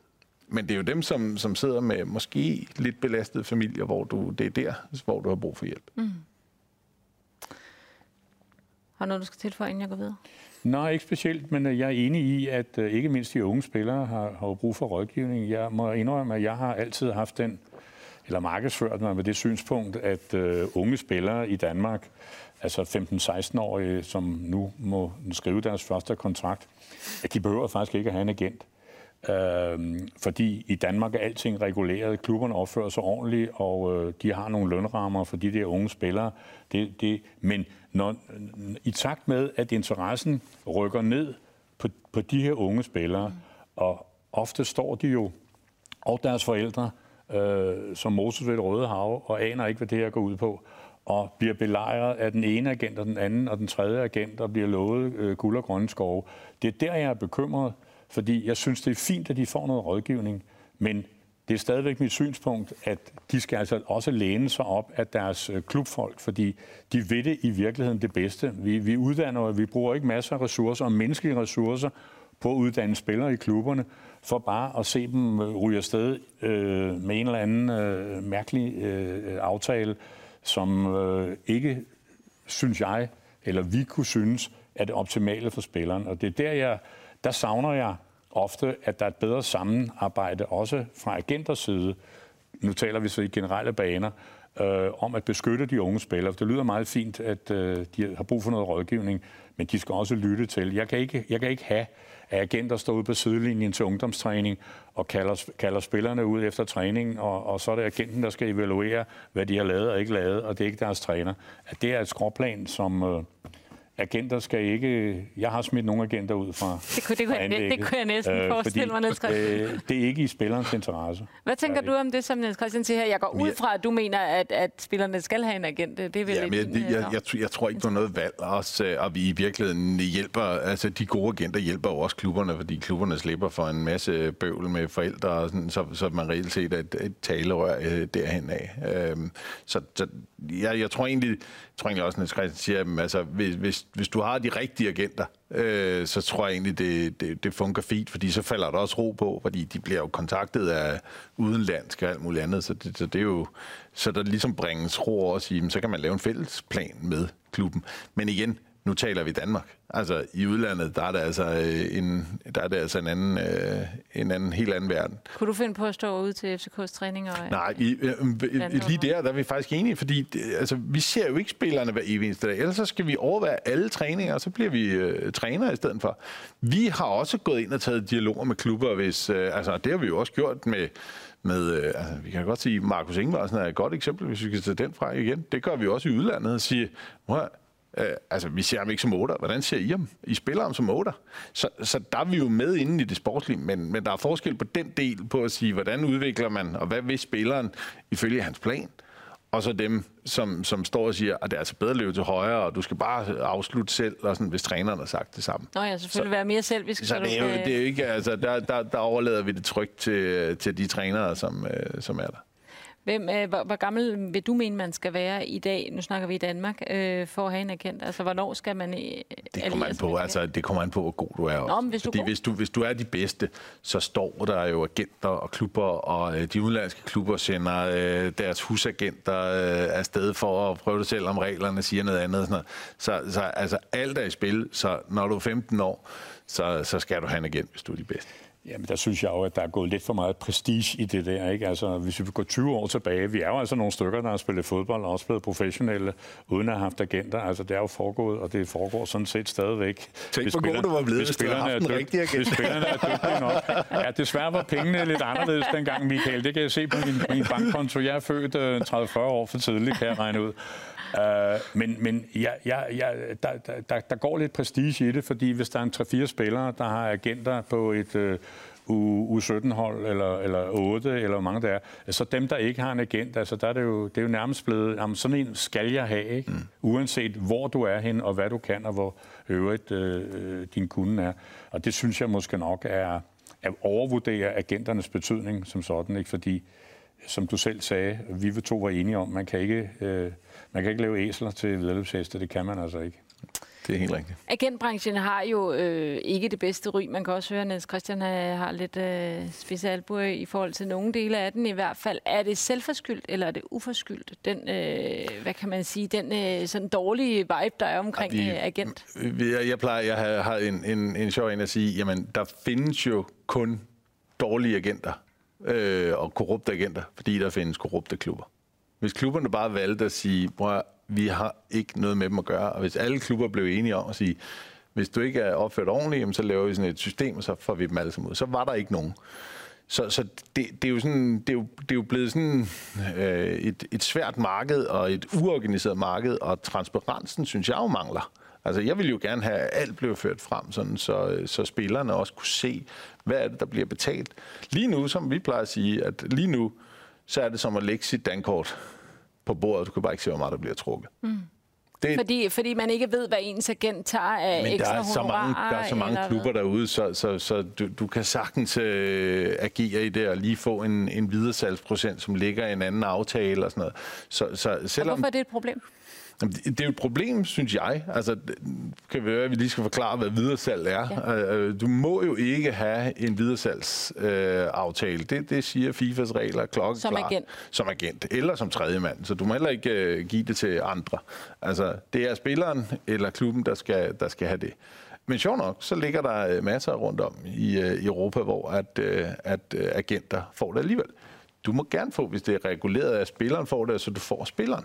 Men det er jo dem, som, som sidder med måske lidt belastede familier, hvor du, det er der, hvor du har brug for hjælp. Mm. Har noget, du skal tilføje, inden jeg går videre? Nej, ikke specielt, men øh, jeg er enig i, at uh, ikke mindst de unge spillere har, har brug for rådgivning. Jeg må indrømme, at jeg har altid haft den, eller markedsført mig med det synspunkt, at uh, unge spillere i Danmark, altså 15-16-årige, som nu må skrive deres første kontrakt, at de behøver faktisk ikke at have en agent. Øh, fordi i Danmark er alting reguleret, klubberne opfører sig ordentligt, og øh, de har nogle lønrammer for de der unge spillere. Det, det, men når, i takt med, at interessen rykker ned på, på de her unge spillere, og ofte står de jo, og deres forældre, øh, som Moses ved det Røde Hav, og aner ikke, hvad det her går ud på, og bliver belejret af den ene agent og den anden og den tredje agent, og bliver lovet øh, guld og grønne skove. Det er der, jeg er bekymret, fordi jeg synes, det er fint, at de får noget rådgivning, men det er stadigvæk mit synspunkt, at de skal altså også læne sig op af deres øh, klubfolk, fordi de ved det i virkeligheden det bedste. Vi, vi uddanner, og vi bruger ikke masser af ressourcer og menneskelige ressourcer på at uddanne spillere i klubberne, for bare at se dem øh, ryge afsted øh, med en eller anden øh, mærkelig øh, aftale, som øh, ikke, synes jeg, eller vi kunne synes, er det optimale for spilleren. Og det er der, jeg der savner jeg ofte, at der er et bedre sammenarbejde også fra agenters side. Nu taler vi så i generelle baner, øh, om at beskytte de unge spillere. Det lyder meget fint, at øh, de har brug for noget rådgivning, men de skal også lytte til. Jeg kan ikke, jeg kan ikke have, at agenter står ude på sidelinjen til ungdomstræning og kalder, kalder spillerne ud efter træning, og, og så er det agenten, der skal evaluere, hvad de har lavet og ikke lavet, og det er ikke deres træner. At det er et skråplan, som, øh, agenter skal ikke... Jeg har smidt nogle agenter ud fra Det kunne, det kunne, jeg, det kunne jeg næsten øh, forestille mig, Niels øh, Det er ikke i spillerens interesse. Hvad tænker du om det, som Niels Christian siger her? Jeg går ud fra, at du mener, at, at spillerne skal have en agent. Det er vel ja, men jeg, jeg, jeg, jeg, jeg tror ikke, du har noget valg. Også, øh, og vi i virkeligheden hjælper... Altså, de gode agenter hjælper jo også klubberne, fordi klubberne slipper for en masse bøvl med forældre, og sådan, så, så man reelt set er et, et talerør øh, derhen af. Øhm, så så jeg, jeg tror egentlig, tror egentlig også, at Christian siger, altså, hvis, hvis, hvis du har de rigtige agenter, øh, så tror jeg egentlig, det, det, det fungerer fint, fordi så falder der også ro på, fordi de bliver jo kontaktet af udenlandske og alt muligt andet, så det, så det er jo, så der ligesom bringes ro over i, så kan man lave en fælles plan med klubben. Men igen, nu taler vi Danmark. Altså i udlandet, der er det altså øh, en, der er det altså en anden, øh, en anden, helt anden verden. Kunne du finde på at stå ud til FCK's træninger? Nej, i, øh, øh, lige der, der er vi faktisk enige, fordi det, altså, vi ser jo ikke spillerne hver evig eneste dag. Ellers så skal vi overvære alle træninger, og så bliver vi øh, trænere i stedet for. Vi har også gået ind og taget dialoger med klubber, hvis, øh, altså det har vi jo også gjort med med, øh, altså, vi kan godt sige, Markus Ingvarsen er et godt eksempel, hvis vi kan tage den fra igen. Det gør vi også i udlandet og sige, Øh, altså, vi ser ham ikke som otter. Hvordan ser I ham? I spiller ham som otter. Så, så der er vi jo med inde i det sportslige, men, men der er forskel på den del på at sige, hvordan udvikler man, og hvad vil spilleren ifølge hans plan? Og så dem, som, som står og siger, at det er altså bedre at løbe til højre, og du skal bare afslutte selv, og sådan, hvis træneren har sagt det samme. Nå ja, selvfølgelig så, være mere selvisk. Så, så det, er jo, det er jo ikke, altså, der, der, der overlader vi det trygt til, til de trænere, som, øh, som er der. Hvem, øh, hvor, hvor gammel vil du mene, man skal være i dag, nu snakker vi i Danmark, øh, for at have en agent? Altså, hvornår skal man øh, det kommer, an på, altså, det kommer an på, hvor god du er. Nå, hvis, du Fordi hvis, du, hvis du er de bedste, så står der jo agenter og klubber, og øh, de udenlandske klubber sender øh, deres husagenter øh, afsted for at prøve det selv, om reglerne siger noget andet. Sådan noget. Så, så altså, alt er i spil, så når du er 15 år, så, så skal du have en agent, hvis du er de bedste. Jamen, der synes jeg jo, at der er gået lidt for meget prestige i det der. Ikke? Altså, hvis vi går 20 år tilbage, vi er jo altså nogle stykker, der har spillet fodbold og også blevet professionelle, uden at have haft agenter. Altså, det er jo foregået, og det foregår sådan set stadigvæk. Tænk, hvor god du var blevet, hvis du havde haft en rigtig agent. Hvis spillerne er dygtige nok. Ja, desværre var pengene lidt anderledes dengang, Michael. Det kan jeg se på min, min bankkonto. Jeg er født uh, 30-40 år for tidligt, kan jeg regne ud. Uh, men men ja, ja, ja, der, der, der går lidt prestige i det, fordi hvis der er en 3-4 spillere, der har agenter på et uh, U17-hold, eller, eller 8, eller hvor mange der er, så dem, der ikke har en agent, altså der er det jo, det er jo nærmest blevet, jamen, sådan en skal jeg have, ikke? Mm. uanset hvor du er hen, og hvad du kan, og hvor øvrigt øh, din kunde er. Og det synes jeg måske nok er at overvurdere agenternes betydning som sådan, ikke? fordi som du selv sagde, vi to var enige om, man kan ikke, øh, man kan ikke lave æsler til vedløbsheste, det kan man altså ikke. Det er helt rigtigt. Agentbranchen har jo øh, ikke det bedste ry. Man kan også høre, at Niels Christian har, har lidt øh, specialbue i forhold til nogle dele af den i hvert fald. Er det selvforskyldt, eller er det uforskyldt? Den, øh, hvad kan man sige, den øh, sådan dårlige vibe, der er omkring ja, vi, øh, agent? Jeg, jeg plejer, jeg har, har en, en, en sjov en at sige, jamen, der findes jo kun dårlige agenter øh, og korrupte agenter, fordi der findes korrupte klubber. Hvis klubberne bare valgte at sige, bror, vi har ikke noget med dem at gøre, og hvis alle klubber blev enige om at sige, hvis du ikke er opført ordentligt, så laver vi sådan et system, og så får vi dem alle sammen ud. Så var der ikke nogen. Så, så det, det, er jo sådan, det, er jo, det er jo blevet sådan øh, et, et svært marked og et uorganiseret marked, og transparensen synes jeg jo mangler. Altså, jeg vil jo gerne have, at alt blev ført frem, sådan, så, så spillerne også kunne se, hvad er det, der bliver betalt. Lige nu, som vi plejer at sige, at lige nu, så er det som at lægge sit dankort på bordet. Du kan bare ikke se, hvor meget der bliver trukket. Mm. Det, fordi, fordi man ikke ved, hvad ens agent tager af men ekstra der er så mange, Der er så mange klubber hvad? derude, så, så, så du, du kan sagtens øh, agere i det og lige få en, en videresalgsprocent, som ligger i en anden aftale og sådan noget. Så, så selvom, og hvorfor er det et problem? Det er jo et problem, synes jeg. Altså, kan vi høre, at vi lige skal forklare, hvad videresalg er. Ja. Øh, du må jo ikke have en videresalgsaftale. Øh, det, det siger FIFAs regler klokkeklar. Som agent. Som agent, eller som tredje mand. Så du må heller ikke øh, give det til andre. Altså, det er spilleren eller klubben, der skal, der skal have det. Men sjovt nok, så ligger der masser rundt om i, i Europa, hvor at, at agenter får det alligevel. Du må gerne få, hvis det er reguleret, at spilleren får det, så du får spilleren.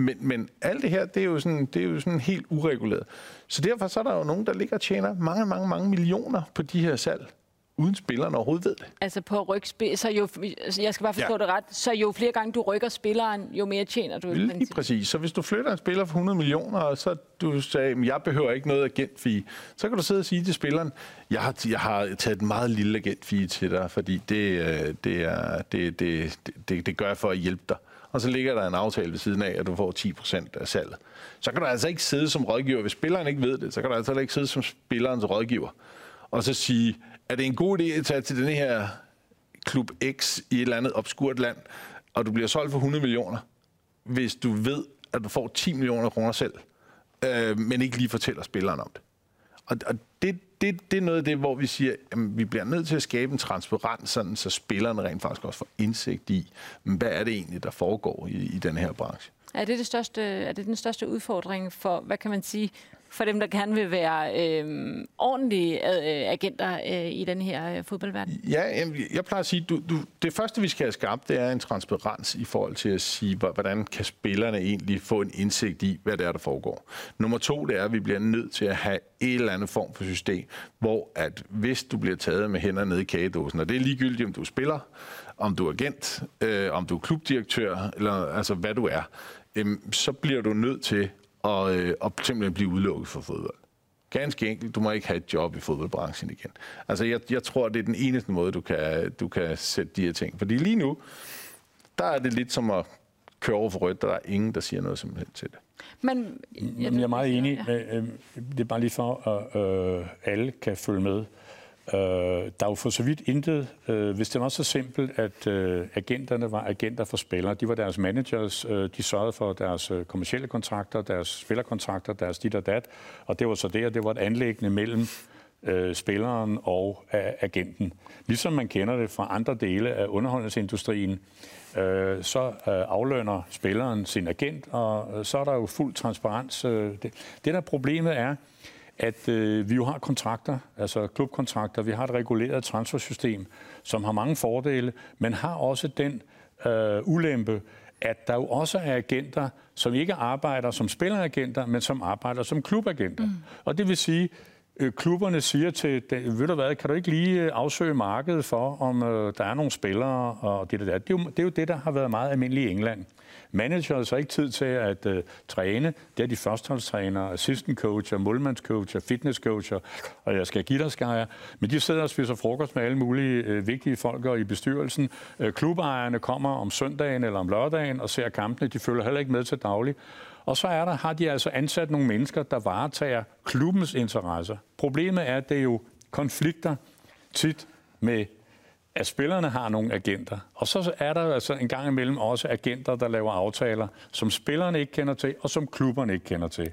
Men, men alt det her, det er, jo sådan, det er jo sådan helt ureguleret. Så derfor så er der jo nogen, der ligger og tjener mange, mange, mange millioner på de her salg uden spilleren overhovedet ved det. Altså på rygspil, så jo, jeg skal bare forstå ja. det ret, så jo flere gange du rykker spilleren, jo mere tjener du. Lige præcis. Så hvis du flytter en spiller for 100 millioner, og så du sagde, at jeg behøver ikke noget agentfee, så kan du sidde og sige til spilleren, jeg har, jeg har taget en meget lille agentfee til dig, fordi det, øh, det, er, det, det, det, det gør jeg for at hjælpe dig og så ligger der en aftale ved siden af, at du får 10% af salget. Så kan du altså ikke sidde som rådgiver. Hvis spilleren ikke ved det, så kan du altså ikke sidde som spillerens rådgiver. Og så sige, er det en god idé at tage til den her klub X i et eller andet obskurt land, og du bliver solgt for 100 millioner, hvis du ved, at du får 10 millioner kroner selv, øh, men ikke lige fortæller spilleren om det. Og, og det, det, det er noget af det, hvor vi siger, at vi bliver nødt til at skabe en transparens, sådan, så spillerne rent faktisk også får indsigt i, hvad er det egentlig, der foregår i, i den her branche. Er det, det største, er det den største udfordring for, hvad kan man sige, for dem, der gerne vil være øh, ordentlige øh, agenter øh, i den her øh, fodboldverden? Ja, jeg, jeg plejer at sige, du, du, det første, vi skal have skabt, det er en transparens i forhold til at sige, hvordan kan spillerne egentlig få en indsigt i, hvad det er, der foregår. Nummer to, det er, at vi bliver nødt til at have en eller anden form for system, hvor at hvis du bliver taget med hænder nede i kagedåsen, og det er ligegyldigt, om du spiller, om du er agent, øh, om du er klubdirektør, eller altså hvad du er, øh, så bliver du nødt til og, øh, og simpelthen blive udelukket fra fodbold. Ganske enkelt, du må ikke have et job i fodboldbranchen igen. Altså, jeg, jeg tror, det er den eneste måde, du kan, du kan sætte de her ting. Fordi lige nu, der er det lidt som at køre over for rødt, og der er ingen, der siger noget simpelthen til det. Men, jeg, jeg er meget enig. Ja. Øh, det er bare lige for, at øh, alle kan følge med. Øh, der er jo for så vidt intet, øh, hvis det var så simpelt, at øh, agenterne var agenter for spillere, de var deres managers, øh, de sørgede for deres øh, kommersielle kontrakter, deres spillerkontrakter, deres dit og dat, og det var så det, og det var et anlæggende mellem øh, spilleren og øh, agenten. Ligesom man kender det fra andre dele af underholdningsindustrien, øh, så øh, aflønner spilleren sin agent, og øh, så er der jo fuld transparens. Øh, det, det der problemet er, at øh, vi jo har kontrakter, altså klubkontrakter. Vi har et reguleret transfersystem, som har mange fordele, men har også den øh, ulempe, at der jo også er agenter, som ikke arbejder som spilleragenter, men som arbejder som klubagenter. Mm. Og det vil sige, øh, klubberne siger til, ved du hvad, kan du ikke lige øh, afsøge markedet for, om øh, der er nogle spillere og det der. Det er, jo, det er jo det, der har været meget almindeligt i England. Manager har så ikke tid til at øh, træne. Det er de førsteholdstrænere, assistant coacher, målmandscoacher, fitnesscoacher, og jeg skal give dig, Skajer. Men de sidder og spiser frokost med alle mulige øh, vigtige folk i bestyrelsen. Øh, klubejerne kommer om søndagen eller om lørdagen og ser kampene. De følger heller ikke med til daglig. Og så er der, har de altså ansat nogle mennesker, der varetager klubbens interesser. Problemet er, at det er jo konflikter tit med at spillerne har nogle agenter. Og så er der altså en gang imellem også agenter, der laver aftaler, som spillerne ikke kender til, og som klubberne ikke kender til.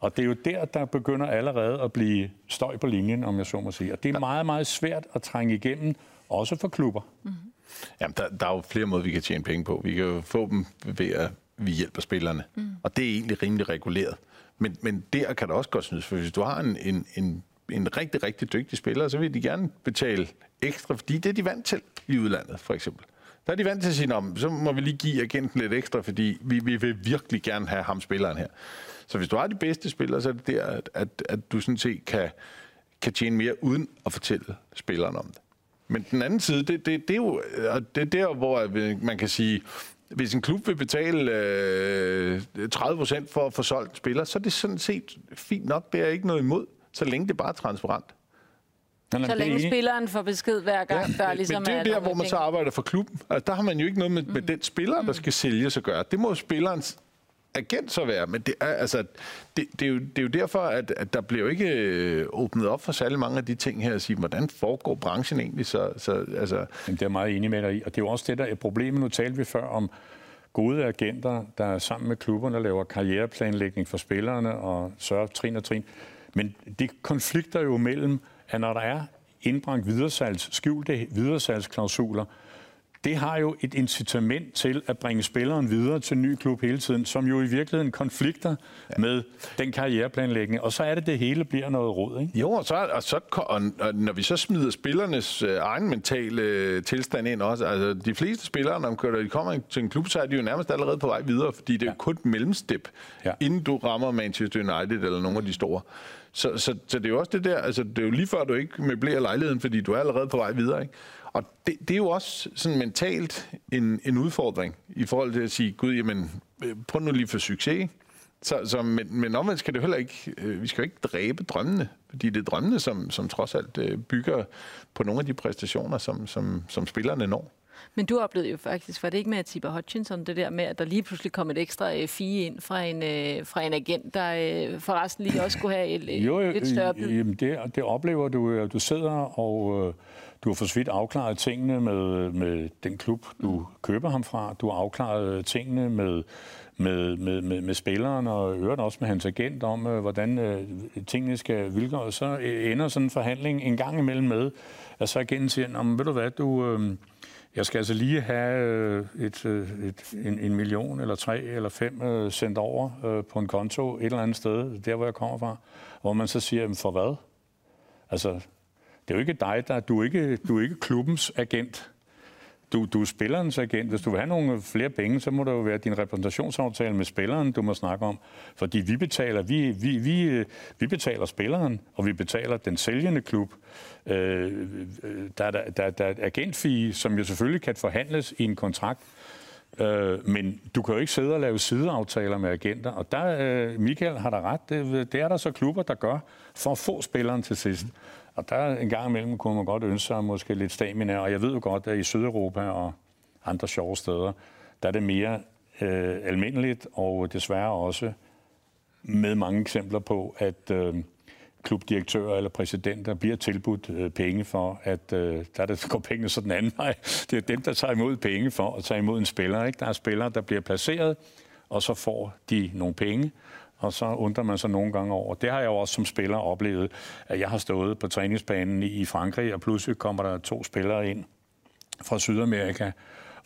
Og det er jo der, der begynder allerede at blive støj på linjen, om jeg så må sige. Og det er meget, meget svært at trænge igennem, også for klubber. Mm-hmm. Jamen, der, der er jo flere måder, vi kan tjene penge på. Vi kan jo få dem ved at vi hjælper spillerne. Mm. Og det er egentlig rimelig reguleret. Men, men der kan der også godt snydes, for hvis du har en, en, en, en rigtig, rigtig dygtig spiller, så vil de gerne betale ekstra, fordi det er de vant til i udlandet, for eksempel. Der er de vant til at sige, om, så må vi lige give agenten lidt ekstra, fordi vi, vi vil virkelig gerne have ham spilleren her. Så hvis du har de bedste spillere, så er det der, at, at, at du sådan set kan, kan tjene mere uden at fortælle spilleren om det. Men den anden side, det, det, det er jo det er der, hvor man kan sige, hvis en klub vil betale øh, 30 procent for at få solgt en spiller, så er det sådan set fint nok. Det er ikke noget imod, så længe det bare er transparent. Så længe spilleren får besked hver gang, ja, der ligesom men det er der, hvor man så arbejder for klubben. Altså, der har man jo ikke noget med, med mm. den spiller, der skal sælges og gøre. Det må spillerens agent så være, men det er, altså, det, det, er, jo, det er jo derfor, at, at der bliver jo ikke øh, åbnet op for særlig mange af de ting her, at sige, hvordan foregår branchen egentlig? Så, så, altså... Jamen, det er jeg meget enig med dig i, og det er jo også det, der er problemet. Nu talte vi før om gode agenter, der sammen med klubberne laver karriereplanlægning for spillerne og sørger trin og trin. Men det konflikter jo mellem, at når der er indbragt videresalgs, skjulte videresalgsklausuler, det har jo et incitament til at bringe spilleren videre til en ny klub hele tiden, som jo i virkeligheden konflikter ja. med den karriereplanlægning. Og så er det, det hele bliver noget råd, ikke? Jo, og, så, og, så, og, når vi så smider spillernes øh, egen mentale øh, tilstand ind også, altså de fleste spillere, når de kommer til en klub, så er de jo nærmest allerede på vej videre, fordi det er ja. kun et mellemstep, ja. inden du rammer Manchester United eller nogle af de store. Så, så, så det er jo også det der, altså det er jo lige før, du ikke møblerer lejligheden, fordi du er allerede på vej videre, ikke? Og det, det er jo også sådan mentalt en, en udfordring i forhold til at sige, gud, jamen, øh, prøv nu lige for succes. Så, så, men, men omvendt skal det heller ikke, øh, vi skal jo ikke dræbe drømmene, fordi det er drømmene, som, som trods alt øh, bygger på nogle af de præstationer, som, som, som spillerne når. Men du oplevede jo faktisk, var det ikke med Tiba Hutchinson, det der med, at der lige pludselig kom et ekstra øh, fie ind fra en, øh, fra en agent, der øh, forresten lige også skulle have et, jo, jo, lidt større bid? Jamen det, det oplever du, du sidder og... Øh, du har for så vidt afklaret tingene med, med den klub, du mm. køber ham fra. Du har afklaret tingene med, med, med, med, med spilleren og øvrigt også med hans agent om, øh, hvordan øh, tingene skal vilkåre. Så ender sådan en forhandling en gang imellem med, at så agenten siger, ved du hvad, du... Øh, jeg skal altså lige have øh, et, øh, et, en, en million eller tre eller fem øh, sendt over på en konto et eller andet sted, der hvor jeg kommer fra. Hvor man så siger, for hvad? Altså, det er jo ikke dig, der, du er ikke, du er ikke klubbens agent. Du, du er spillerens agent. Hvis du vil have nogle flere penge, så må det jo være din repræsentationsaftale med spilleren, du må snakke om. Fordi vi betaler, vi, vi, vi, vi betaler spilleren, og vi betaler den sælgende klub. Øh, øh der, der, der, der er agentfie, som jo selvfølgelig kan forhandles i en kontrakt. Øh, men du kan jo ikke sidde og lave sideaftaler med agenter, og der, øh, Michael har da ret, det, det er der så klubber, der gør, for at få spilleren til sidst. Og der en gang imellem kunne man godt ønske sig måske lidt stamina, og jeg ved jo godt, at i Sydeuropa og andre sjove steder, der er det mere øh, almindeligt, og desværre også med mange eksempler på, at øh, klubdirektører eller præsidenter bliver tilbudt øh, penge for, at øh, der, der går pengene så den anden vej. Det er dem, der tager imod penge for at tage imod en spiller. Ikke? Der er spillere, der bliver placeret, og så får de nogle penge, og så undrer man sig nogle gange over. Det har jeg jo også som spiller oplevet, at jeg har stået på træningsbanen i Frankrig, og pludselig kommer der to spillere ind fra Sydamerika,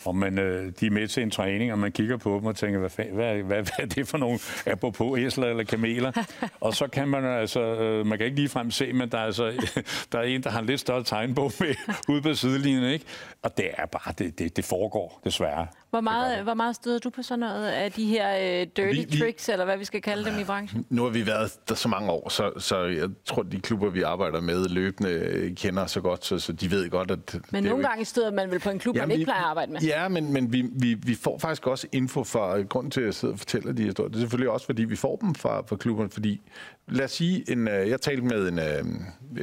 og man, øh, de er med til en træning, og man kigger på dem og tænker, hvad, hvad, hvad, hvad er det for nogle, apropos æsler eller kameler? og så kan man altså, øh, man kan ikke ligefrem se, men der er, altså, der er en, der har en lidt større tegnbog med ude på sidelinjen, ikke? Og det er bare, det, det, det foregår desværre. Hvor meget, hvor meget støder du på sådan noget af de her øh, dirty Vi- vi- tricks, eller hvad vi skal kalde dem i branchen? Nu har vi været der så mange år, så, så jeg tror, de klubber, vi arbejder med løbende, øh, kender så godt, så, så de ved godt, at... Men nogle ikke- gange støder man vel på en klub, man ikke vi- plejer at arbejde med. Ja, men, men vi, vi, vi får faktisk også info fra... Grunden til, at jeg sidder og fortæller de historier, det er selvfølgelig også, fordi vi får dem fra, fra klubberne, fordi... Lad os sige, en, øh, jeg talte med en... øh,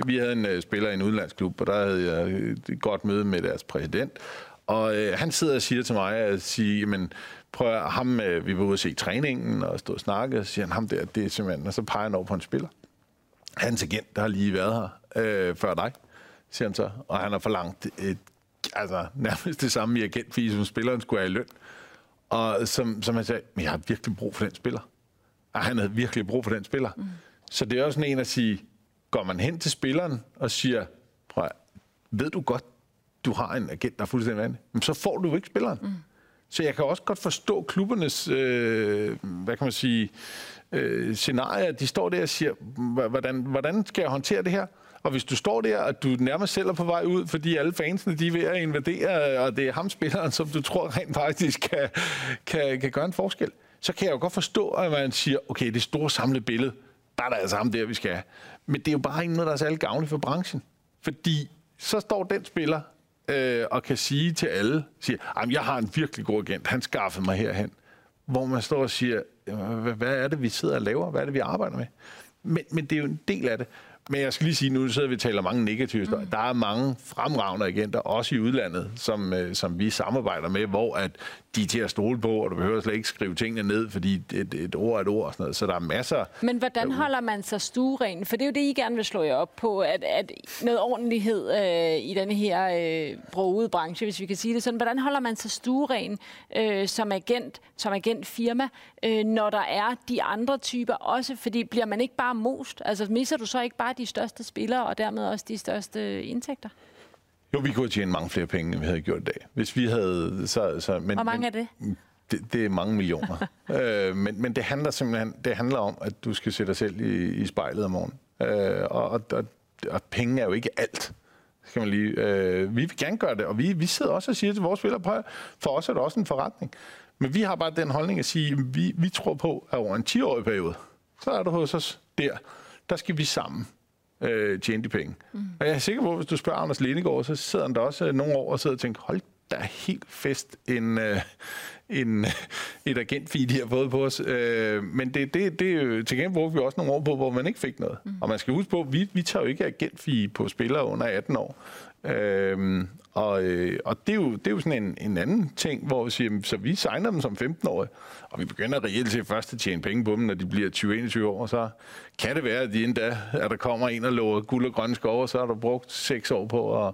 Vi havde en øh, spiller i en udlandsklub, og der havde jeg et godt møde med deres præsident, og øh, han sidder og siger til mig, at sige, men prøv at, ham, øh, vi var ude at se træningen og stå og snakke, og så siger han, ham der, det er simpelthen, og så peger han over på en spiller. Hans agent, der har lige været her øh, før dig, siger han så, og han har forlangt et, altså, nærmest det samme i agentfee, som spilleren skulle have i løn. Og som, som han sagde, men jeg har virkelig brug for den spiller. Og han havde virkelig brug for den spiller. Mm. Så det er også sådan en at sige, går man hen til spilleren og siger, prøv at, ved du godt, du har en agent, der er fuldstændig men så får du ikke spilleren. Mm. Så jeg kan også godt forstå klubbernes, øh, hvad kan man sige, øh, scenarier. De står der og siger, "Hva- hvordan, hvordan skal jeg håndtere det her? Og hvis du står der, og du nærmest selv er på vej ud, fordi alle fansene de er ved at invadere, og det er ham spilleren, som du tror rent faktisk kan, kan, kan gøre en forskel, så kan jeg jo godt forstå, at man siger, okay, det store samlede billede, der er der altså ham der, vi skal have. Men det er jo bare ikke noget, der er særlig gavnligt for branchen. Fordi så står den spiller øh, og kan sige til alle, siger, jeg har en virkelig god agent, han skaffede mig herhen. Hvor man står og siger, hvad er det, vi sidder og laver? Hvad er det, vi arbejder med? Men, men det er jo en del af det. Men jeg skal lige sige, nu sidder vi og taler mange negative historier. Mm. Der er mange fremragende agenter, også i udlandet, som, øh, som vi samarbejder med, hvor at de er til at stole på, og du behøver slet ikke skrive tingene ned, fordi et, et ord er et ord og sådan noget. Så der er masser. Men hvordan holder man sig stueren? For det er jo det, I gerne vil slå jer op på, at, at noget ordentlighed øh, i denne her øh, brogede branche, hvis vi kan sige det sådan. Hvordan holder man sig stueren øh, som agent, som agentfirma, øh, når der er de andre typer også? Fordi bliver man ikke bare most? Altså misser du så ikke bare de største spillere, og dermed også de største indtægter? Jo, vi kunne tjene mange flere penge, end vi havde gjort i dag. Hvis vi havde... Så, så, men, Hvor mange men, er det? Det, det er mange millioner. øh, men, men det handler simpelthen det handler om, at du skal sætte dig selv i, i spejlet om morgenen. Øh, og, og, og, og penge er jo ikke alt. Skal man lige, øh, vi vil gerne gøre det, og vi, vi sidder også og siger til vores spillere, prøv, for os er det også en forretning. Men vi har bare den holdning at sige, at vi, vi tror på, at over en 10-årig periode, så er du hos os der. Der skal vi sammen øh, tjene de penge. Mm. Og jeg er sikker på, at hvis du spørger Anders Lindegård, så sidder han der også øh, nogle år og sidder og tænker, hold der er helt fest en, øh, en, et agentfeed, de har fået på os. Øh, men det, det, det, er til gengæld brugte vi også nogle år på, hvor man ikke fik noget. Mm. Og man skal huske på, at vi, vi tager jo ikke agentfee på spillere under 18 år. Øh, og, øh, og det, er jo, det er jo sådan en, en anden ting, hvor vi siger, så vi signer dem som 15-årige, og vi begynder reelt til først at tjene penge på dem, når de bliver 20-21 år, så kan det være, at de endda, at der kommer en og lover guld og grønne skove, og så har du brugt seks år på at,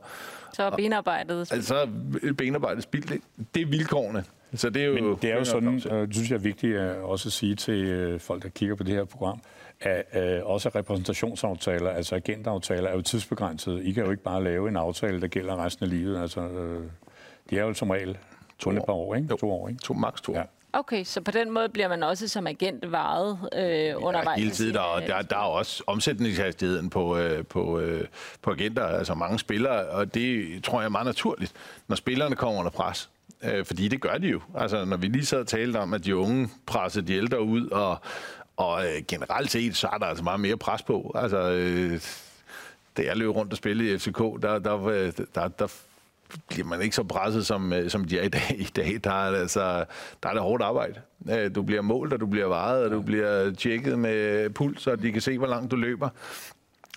Så er benarbejdet... Altså, så er benarbejdet spildt. Det- Det er vilkårene. Så det er jo, Men det er jo sådan, øh, det synes jeg er vigtigt øh, også at sige til øh, folk, der kigger på det her program, at øh, også repræsentationsaftaler, altså agentaftaler, er jo tidsbegrænsede. I kan jo ikke bare lave en aftale, der gælder resten af livet. Altså, øh, de er jo som regel to et par år, ikke? Jo. To år, ikke? To, max to. Ja. Okay, så på den måde bliver man også som agent varet øh, undervejs? Ja, hele tiden. Der, er- der, der er også omsætningshastigheden på, øh, på, øh, på agenter, altså mange spillere, og det tror jeg er meget naturligt, når spillerne kommer under pres. Øh, fordi det gør de jo. Altså, når vi lige sad og talte om, at de unge presser de ældre ud, og, og øh, generelt set, så er der altså meget mere pres på. Altså, øh, da jeg løb rundt og spillede i FCK, der, der, der, der, der bliver man ikke så presset, som, øh, som de er i dag. I dag der er, altså, der er det hårdt arbejde. Øh, Du bliver målt, og du bliver vejet, og du bliver tjekket med puls, så de kan se, hvor langt du løber.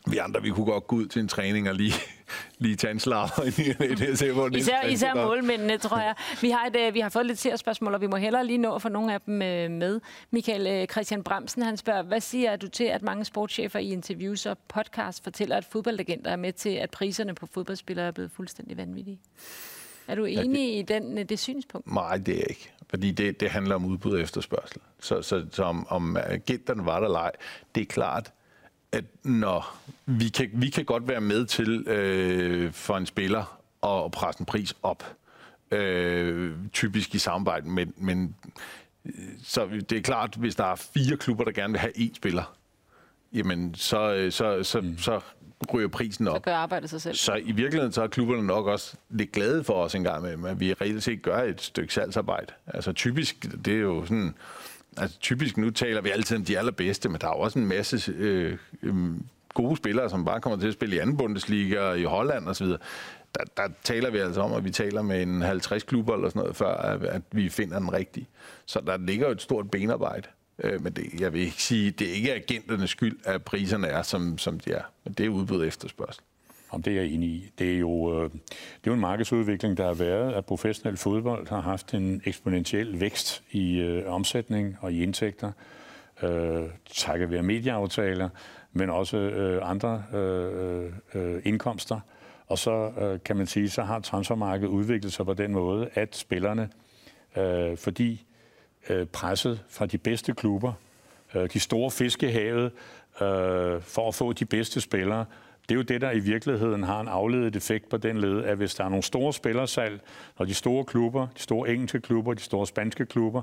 Vi andre, vi kunne godt gå ud til en træning og lige, lige tage en slag. det, se, hvor det Især, det- især målmændene, tror jeg. Vi har, et, øh, vi har fået lidt spørgsmål, og vi må hellere lige nå at få nogle af dem øh, med. Michael øh, Christian Bremsen, han spørger, hvad siger du til, at mange sportschefer i interviews og podcast fortæller, at fodboldagenter er med til, at priserne på fodboldspillere er blevet fuldstændig vanvittige? Er du enig i den, det synspunkt? Nej, det er jeg ikke. Fordi det, det handler om udbud og efterspørgsel. Så, så, så om, om agenterne var der eller ej, det er klart, at når vi kan, vi kan godt være med til øh, for en spiller at presse en pris op. øh, typisk i samarbejde, men, men så det er klart, hvis der er fire klubber, der gerne vil have én spiller, jamen så, øh, så, så, mm. så ryger prisen op. Så gør arbejdet sig selv. Så i virkeligheden så er klubberne nok også lidt glade for os en gang med, at vi reelt set gør et stykke salgsarbejde. Altså typisk, det er jo sådan... Altså typisk nu taler vi altid om de allerbedste, men der er jo også en masse øh, øh, gode spillere, som bare kommer til at spille i anden Bundesliga i Holland osv. Der, der taler vi altså om, at vi taler med en 50 klubber eller sådan noget, før at, at vi finder den rigtige. Så der ligger jo et stort benarbejde. Øh, men det, jeg vil ikke sige, det er ikke agenternes skyld, at priserne er, som, som de er. Men det er udbud efterspørgsel. Om det er jeg enig i. Det er, jo, øh, det er jo en markedsudvikling, der har været, at professionel fodbold har haft en eksponentiel vækst i øh, omsætning og i indtægter, øh, takket være medieaftaler, men også øh, andre øh, øh, øh indkomster. Og så øh, kan man sige, så har transfermarkedet udviklet sig på den måde, at spillerne, øh, fordi øh, presset fra de bedste klubber, øh, de store fiskehavet, øh, for at få de bedste spillere, det er jo det, der i virkeligheden har en afledet effekt på den led, at hvis der er nogle store spillersalg, og de store klubber, de store engelske klubber, de store spanske klubber,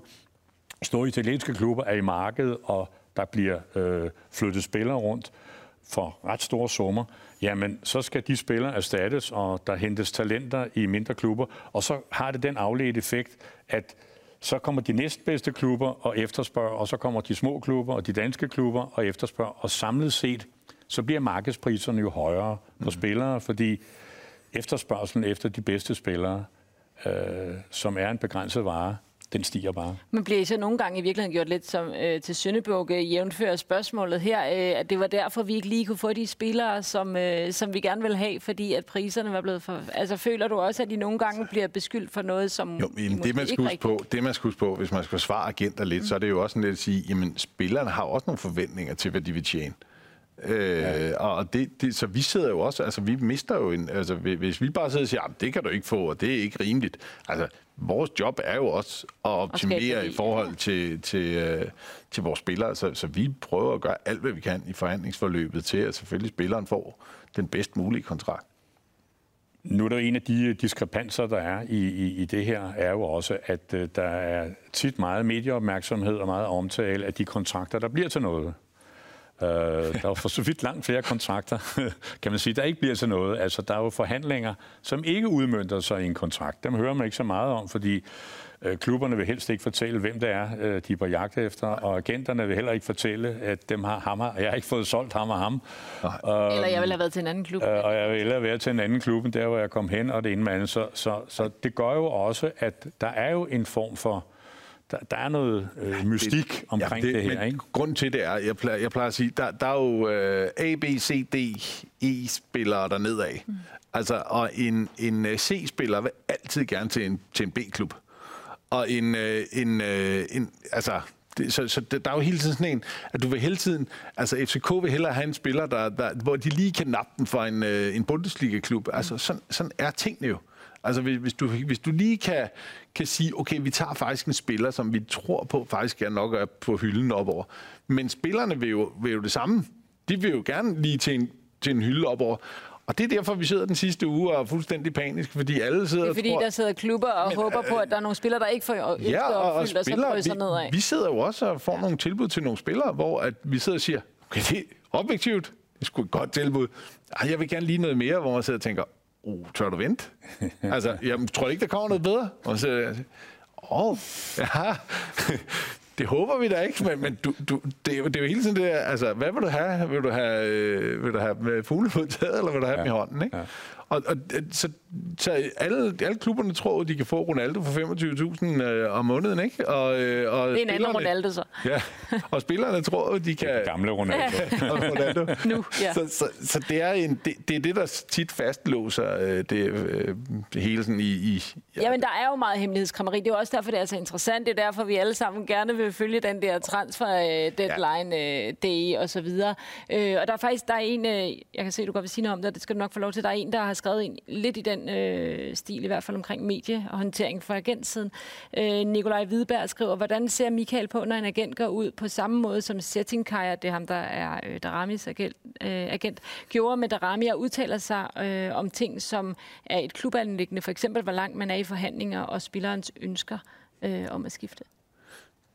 de store italienske klubber er i markedet, og der bliver øh, flyttet spillere rundt for ret store summer, jamen så skal de spillere erstattes, og der hentes talenter i mindre klubber, og så har det den afledte effekt, at så kommer de næstbedste klubber og efterspørger, og så kommer de små klubber og de danske klubber og efterspørger, og samlet set, så bliver markedspriserne jo højere på mm. spillere, fordi efterspørgselen efter de bedste spillere, øh, som er en begrænset vare, den stiger bare. Men bliver I så nogle gange i virkeligheden gjort lidt som øh, til Søndebukke jævnfører spørgsmålet her, øh, at det var derfor, vi ikke lige kunne få de spillere, som, øh, som vi gerne vil have, fordi at priserne var blevet for... Altså føler du også, at de nogle gange bliver beskyldt for noget, som jo, men det, man skal huske på, det, man skal huske på, hvis man skal svare agenter lidt, mm. så er det jo også sådan lidt at sige, jamen spillerne har også nogle forventninger til, hvad de vil tjene. Øh, ja. Og det, det, så vi sidder jo også, altså vi mister jo en, altså hvis vi bare sidder og siger, at det kan du ikke få, og det er ikke rimeligt. Altså vores job er jo også at optimere i forhold til, til, uh, til vores spillere, så, så vi prøver at gøre alt, hvad vi kan i forhandlingsforløbet til, at selvfølgelig spilleren får den bedst mulige kontrakt. Nu er der en af de diskrepanser, der er i, i, i det her, er jo også, at uh, der er tit meget medieopmærksomhed og meget omtale af de kontrakter, der bliver til noget. Uh, der er for så vidt langt flere kontrakter, kan man sige, der ikke bliver til noget. Altså, der er jo forhandlinger, som ikke udmyndter sig i en kontrakt. Dem hører man ikke så meget om, fordi uh, klubberne vil helst ikke fortælle, hvem det er, uh, de er på jagt efter, og agenterne vil heller ikke fortælle, at dem har ham, jeg har ikke fået solgt ham og ham. Uh, Eller jeg vil have været til en anden klub. Uh, og jeg vil have været til en anden klub, end der, hvor jeg kom hen, og det ene med andet. Så, så, så det gør jo også, at der er jo en form for der, der er noget øh, mystik det, omkring ja, det, det her, ikke? Grund til det er, jeg plejer, jeg plejer at sige, der, der er jo øh, A, B, C, D, E-spillere der nedad. Mm. Altså, og en, en øh, C-spiller vil altid gerne til en, til en B-klub. Og en, øh, en, øh, en altså, det, så, så der er jo hele tiden sådan en, at du vil hele tiden, altså FCK vil hellere have en spiller, der, der, hvor de lige kan nappe den for en, øh, en Bundesliga-klub. Altså, sådan, sådan er tingene jo. Altså hvis, hvis, du, hvis du lige kan, kan sige, okay, vi tager faktisk en spiller, som vi tror på faktisk er nok er på hylden op over. Men spillerne vil jo, vil jo det samme. De vil jo gerne lige til en, til en hylde op over. Og det er derfor, vi sidder den sidste uge og er fuldstændig panisk, fordi alle sidder Det er fordi, tror, der sidder klubber og men, håber på, at der er nogle spillere, der ikke får ja, og, og, og spillere, så nedad. Vi, vi sidder jo også og får ja. nogle tilbud til nogle spillere, hvor at vi sidder og siger, okay, det er objektivt, det er sgu et godt tilbud. Ej, jeg vil gerne lige noget mere, hvor man sidder og tænker, oh, tør du vente? altså, jeg tror ikke, der kommer noget bedre. Og så, åh, oh, ja, det håber vi da ikke, men, men du, du, det, er jo, det er jo hele tiden det der, altså, hvad vil du have? Vil du have, øh, vil du have med fuglefod taget, eller vil du have ja. dem i hånden? Ikke? Ja. Og, og så, så alle, alle klubberne tror, at de kan få Ronaldo for 25.000 øh, om måneden, ikke? Og, øh, og det er en anden Ronaldo, så. Ja, og spillerne tror, at de kan... Det gamle Ronaldo. Ronaldo. nu, ja. Så, så, så det, er en, det, det er det, der tit fastlåser øh, det, øh, det hele sådan i... i ja. Jamen, der er jo meget hemmelighedskrammeri. Det er også derfor, det er så interessant. Det er derfor, vi alle sammen gerne vil følge den der transfer øh, deadline ja. øh, day og så videre. Øh, og der er faktisk der er en... Øh, jeg kan se, du godt vil sige noget om det, det skal du nok få lov til. Der er en, der har skrevet en, lidt i den øh, stil, i hvert fald omkring medie og håndtering fra agentsiden. Øh, Nikolaj Hvidberg skriver, hvordan ser Michael på, når en agent går ud på samme måde som Settingkaja, det er ham, der er øh, Daramis agent, øh, agent, gjorde med Darami og udtaler sig øh, om ting, som er et klubanlæggende, for eksempel hvor langt man er i forhandlinger og spillerens ønsker øh, om at skifte?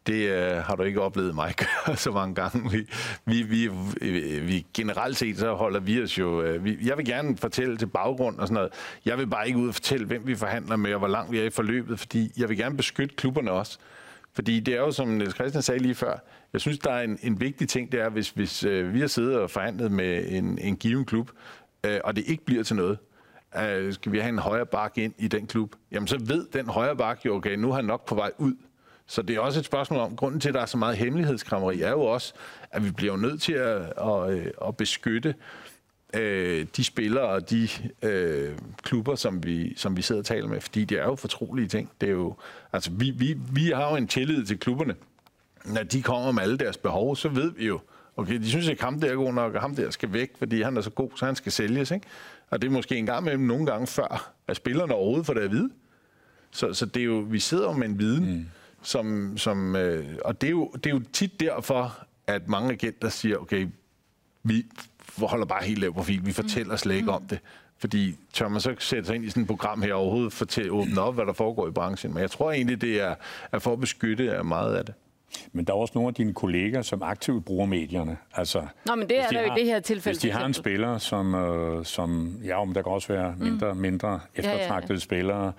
Det øh, har du ikke oplevet mig gøre så mange gange. Vi, vi, vi, øh, vi generelt set så holder vi os jo... Øh, vi, jeg vil gerne fortælle til baggrund og sådan noget. Jeg vil bare ikke ud og fortælle, hvem vi forhandler med og hvor langt vi er i forløbet, fordi jeg vil gerne beskytte klubberne også. Fordi det er jo, som Niels Christian sagde lige før, jeg synes, der er en, en vigtig ting, det er, hvis, hvis øh, vi har siddet og forhandlet med en, en given klub, øh, og det ikke bliver til noget, øh, skal vi have en højre bak ind i den klub, jamen så ved den højre bak jo, okay, nu er han nok på vej ud. Så det er også et spørgsmål om, grunden til, at der er så meget hemmelighedskrammeri, er jo også, at vi bliver nødt til at, at, øh, at beskytte øh, de spillere og de øh, klubber, som vi, som vi sidder og taler med, fordi det er jo fortrolige ting. Det er jo, altså, vi, vi, vi har jo en tillid til klubberne. Når de kommer med alle deres behov, så ved vi jo, okay, de synes ikke, ham der er god nok, og ham der skal væk, fordi han er så god, så han skal sælges. Ikke? Og det er måske en gang imellem nogle gange før, at spillerne overhovedet får det at vide. Så, så det er jo, vi sidder jo med en viden, mm som, som, øh, og det er, jo, det er jo tit derfor, at mange agenter siger, okay, vi holder bare helt lav profil, vi fortæller slet ikke om det. Fordi tør man så sætte sig ind i sådan et program her overhovedet, for at åbne op, hvad der foregår i branchen. Men jeg tror egentlig, det er, er for at beskytte meget af det. Men der er også nogle af dine kolleger, som aktivt bruger medierne. Altså, Nå, men det er de der jo i det her tilfælde. Hvis de har en spiller, som, øh, som ja, men der kan også være mindre, mm. mindre eftertragtede ja, ja, ja. spillere,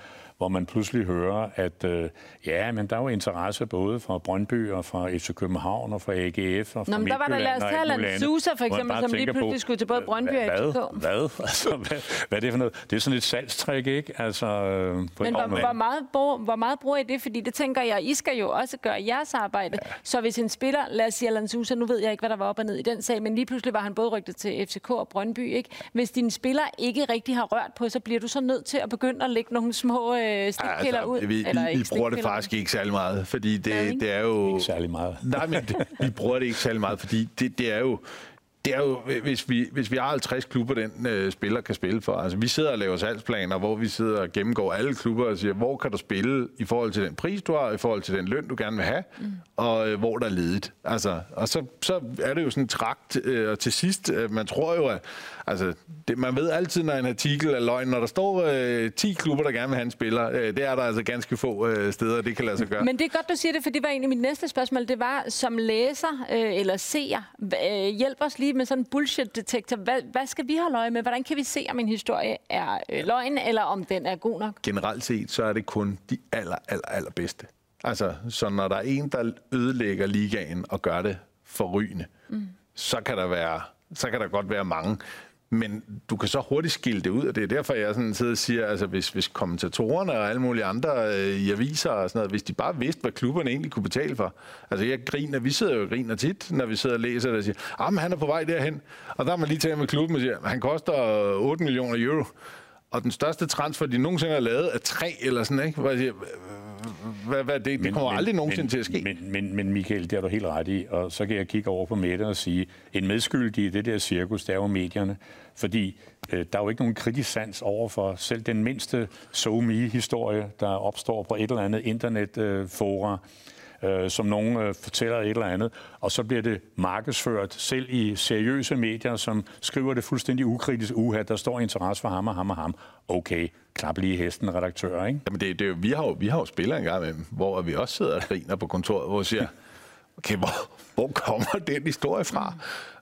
hvor man pludselig hører, at øh, ja, men der er jo interesse både fra Brøndby og fra FC København og fra AGF og fra Nå, men der var der Lars Talland Susa for eksempel, som lige pludselig på, skulle til både Brøndby og FCK. Hvad? Hvad? Altså, hvad? Hvad er det for noget? Det er sådan et salgstræk, ikke? Altså, øh, men hvor, hvor, meget bruger, hvor meget bruger I det? Fordi det tænker jeg, I skal jo også gøre jeres arbejde. Ja. Så hvis en spiller, lad os sige Alan Susa, nu ved jeg ikke, hvad der var op og ned i den sag, men lige pludselig var han både rygtet til FCK og Brøndby, ikke? Hvis din spiller ikke rigtig har rørt på, så bliver du så nødt til at begynde at lægge nogle små øh, stikkiller altså, ud? Vi, eller vi, vi bruger det faktisk ikke særlig meget, fordi det, ja, det er jo... Ikke særlig meget. Nej, men det, vi bruger det ikke særlig meget, fordi det, det er jo det er jo, hvis vi, hvis vi har 50 klubber, den øh, spiller kan spille for. Altså, vi sidder og laver salgsplaner, hvor vi sidder og gennemgår alle klubber og siger, hvor kan du spille i forhold til den pris, du har, i forhold til den løn, du gerne vil have, mm. og øh, hvor der er ledigt. Altså, og så, så er det jo sådan en trakt, øh, og til sidst, øh, man tror jo, at altså, det, man ved altid, når en artikel er løgn, når der står øh, 10 klubber, der gerne vil have en spiller, øh, det er der altså ganske få øh, steder, det kan lade sig gøre. Men det er godt, du siger det, for det var egentlig mit næste spørgsmål. Det var, som læser øh, eller seer, øh, hjælp os lige med sådan en bullshit-detektor. Hvad, hvad skal vi holde øje med? Hvordan kan vi se, om en historie er øh, løgn, eller om den er god nok? Generelt set, så er det kun de aller, aller, allerbedste. Altså, så når der er en, der ødelægger ligaen og gør det forrygende, mm. så kan der være så kan der godt være mange. Men du kan så hurtigt skille det ud, og det er derfor, jeg sådan sidder og siger, altså hvis, hvis kommentatorerne og alle mulige andre øh, i aviser og sådan noget, hvis de bare vidste, hvad klubberne egentlig kunne betale for. Altså jeg griner, vi sidder jo og griner tit, når vi sidder og læser det og siger, ah, men han er på vej derhen. Og der har man lige talt med klubben og siger, han koster 8 millioner euro. Og den største transfer, de nogensinde har lavet, er 3 eller sådan, ikke? Hvor jeg siger, hvad, hvad, det, det men, kommer men, aldrig nogensinde men, til at ske. Men, men, men Michael, det har du helt ret i, og så kan jeg kigge over på Mette og sige, en medskyldig i det der cirkus, det er jo medierne, fordi øh, der er jo ikke nogen kritisk sans over for selv den mindste SoMe-historie, der opstår på et eller andet internetfora. Øh, øh, som nogen øh, fortæller et eller andet, og så bliver det markedsført selv i seriøse medier, som skriver det fuldstændig ukritisk, uha, der står interesse for ham og ham og ham. Okay, klap lige hesten, redaktør, ikke? Jamen det, det, vi, har jo, vi har jo spillet en gang med dem, hvor vi også sidder og griner på kontoret, hvor vi siger, okay, hvor, hvor kommer den historie fra?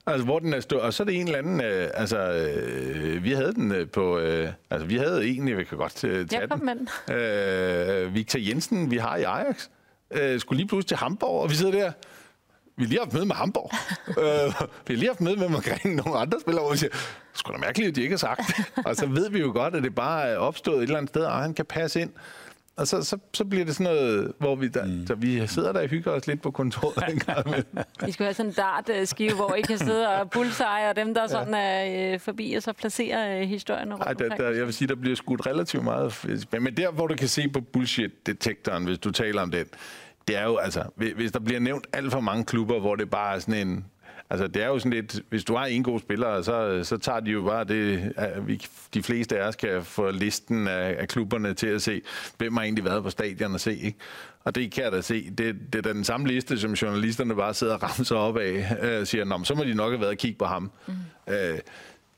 Altså, hvor den er stå- og så er det en eller anden, øh, altså, øh, vi havde den øh, på, øh, altså, vi havde egentlig, vi kan godt øh, tage ja, den. Øh, Victor Jensen, vi har i Ajax øh, skulle lige pludselig til Hamburg, og vi sidder der. Vi har lige haft møde med Hamburg. øh, vi har lige haft møde med omkring nogle andre spillere, hvor vi siger, sgu da mærkeligt, at de ikke har sagt Og så ved vi jo godt, at det bare er opstået et eller andet sted, og han kan passe ind. Og så, så, så bliver det sådan noget, hvor vi, der, mm. så vi sidder der og hygger os lidt på kontoret en gang med. I skulle have sådan en dart-skive, hvor I kan sidde og bullseye, og dem, der ja. sådan er øh, forbi, og så placere øh, historien rundt Ej, der, der, Jeg vil sige, der bliver skudt relativt meget. Men der, hvor du kan se på bullshit-detektoren, hvis du taler om den, det er jo altså, hvis der bliver nævnt alt for mange klubber, hvor det bare er sådan en, Altså, det er jo sådan lidt, hvis du har en god spiller, så, så tager de jo bare det, at vi, de fleste af os kan få listen af, af klubberne til at se, hvem har egentlig været på stadion og se, ikke? Og det kan jeg da se. Det, det er den samme liste, som journalisterne bare sidder og ramser op af, og øh, siger, Nå, så må de nok have været og kigge på ham. Mm. Øh,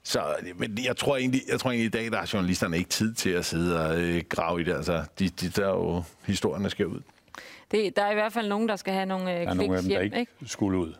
så, men jeg tror, egentlig, jeg tror egentlig, i dag, der har journalisterne ikke tid til at sidde og øh, grave i det. Altså, de, de der jo, historierne skal ud. Det, der er i hvert fald nogen, der skal have nogle øh, Der er nogle af dem, hjem, der ikke, ikke? skulle ud.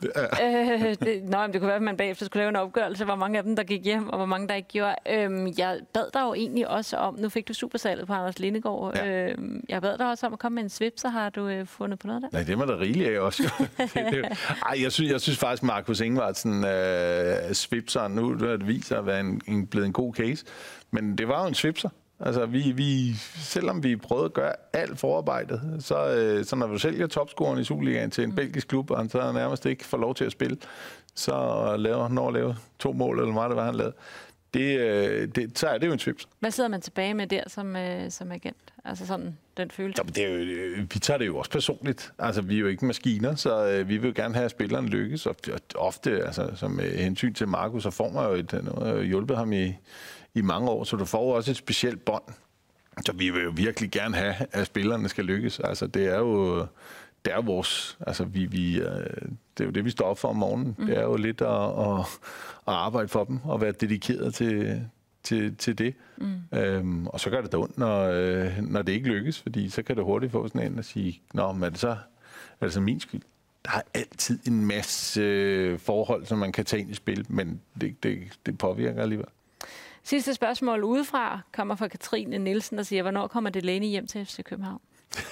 øh, det, nå, men det kunne være, at man bagefter skulle lave en opgørelse, hvor mange af dem, der gik hjem, og hvor mange, der ikke gjorde. Øhm, jeg bad dig jo egentlig også om, nu fik du supersalget på Anders Lindegård, Ja. øhm, jeg bad dig også om at komme med en svip, så har du øh, fundet på noget der? Nej, det var der rigeligt af også. det- Ej, jeg synes, jeg synes faktisk, Markus Ingvartsen øh, svipser nu, det viser at være en, en, blevet en god case. Men det var jo en svipser. Altså, vi, vi, selvom vi prøvede at gøre alt forarbejdet, så, øh, så når du sælger topscoren i Superligaen til en mm. belgisk klub, og han så nærmest ikke får lov til at spille, så laver, når at lave to mål, eller hvad det var, han lavede, det, øh, det, så er det jo en svips. Hvad sidder man tilbage med der som, øh, som agent? Altså sådan, den følelse. Jamen, det er jo, øh, vi tager det jo også personligt. Altså, vi er jo ikke maskiner, så øh, vi vil jo gerne have, at spilleren lykkes. Og og ofte, altså, som med hensyn til Markus, så får man jo et, jeg jo hjulpet ham i, i mange år, så du får også et specielt bånd. Så vi vil jo virkelig gerne have, at spillerne skal lykkes. Altså, det er jo, det er vores, altså, vi, vi, øh, det er jo det, vi står op for om morgenen. Mm. Det er jo lidt at, at, at arbejde for dem, og være dedikeret til, til, til det. Mm. Øhm, og så gør det da ondt, når, øh, når det ikke lykkes, fordi så kan det hurtigt få sådan en at sige, Nå, men er det så, er det så min skyld? Der er altid en masse øh, forhold, som man kan tage ind i spil, men det, det, det påvirker alligevel. Sidste spørgsmål udefra kommer fra Katrine Nielsen, der siger, hvornår kommer Delaney hjem til FC København?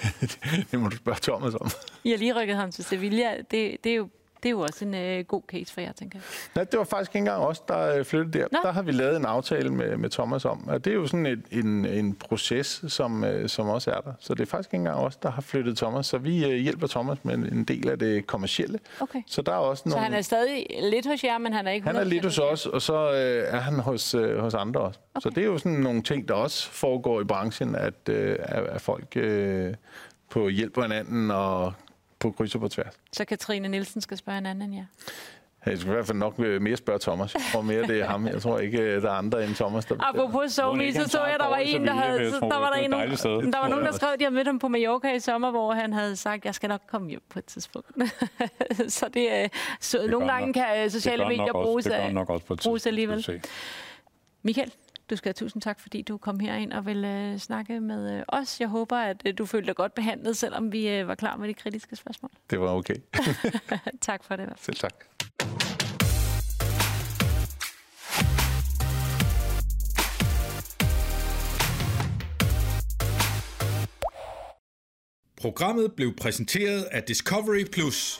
det må du spørge Thomas om. I har lige rykket ham til Sevilla. Det, det, er, jo, det er jo også en øh, god case for jer, tænker jeg. Nej, det var faktisk ikke engang os, der øh, flyttede der. Nå. Der har vi lavet en aftale med, med Thomas om, og det er jo sådan et, en, en proces, som, øh, som også er der. Så det er faktisk ikke engang os, der har flyttet Thomas. Så vi øh, hjælper Thomas med en del af det kommercielle. Okay. Så der er også Så nogle... han er stadig lidt hos jer, men han er ikke Han er 100% lidt hos os, og så øh, er han hos, øh, hos andre også. Okay. Så det er jo sådan nogle ting, der også foregår i branchen, at, øh, at at folk øh, på hjælper hinanden og på kryds og på tværs. Så Katrine Nielsen skal spørge en anden end jer. Jeg skal i hvert fald nok øh, mere spørge Thomas. Jeg tror mere, det er ham. Jeg tror ikke, øh, der er andre end Thomas, der. Apropos ikke så så jeg, der var en, der havde... Så, der var der er en, et dejligt sted. der var nogen, der skrev, at de havde mødt ham på Mallorca i sommer, hvor han havde sagt, jeg skal nok komme hjem på et tidspunkt. så det er så Det nogle gange kan øh, sociale medier bruges, Det gør af- han nok også på et bruges tidspunkt, alligevel. Michael, du skal have tusind tak, fordi du kom herind og vil øh, snakke med øh, os. Jeg håber, at øh, du følte dig godt behandlet, selvom vi øh, var klar med de kritiske spørgsmål. Det var okay. tak for det. Selv tak. Programmet blev præsenteret af Discovery Plus.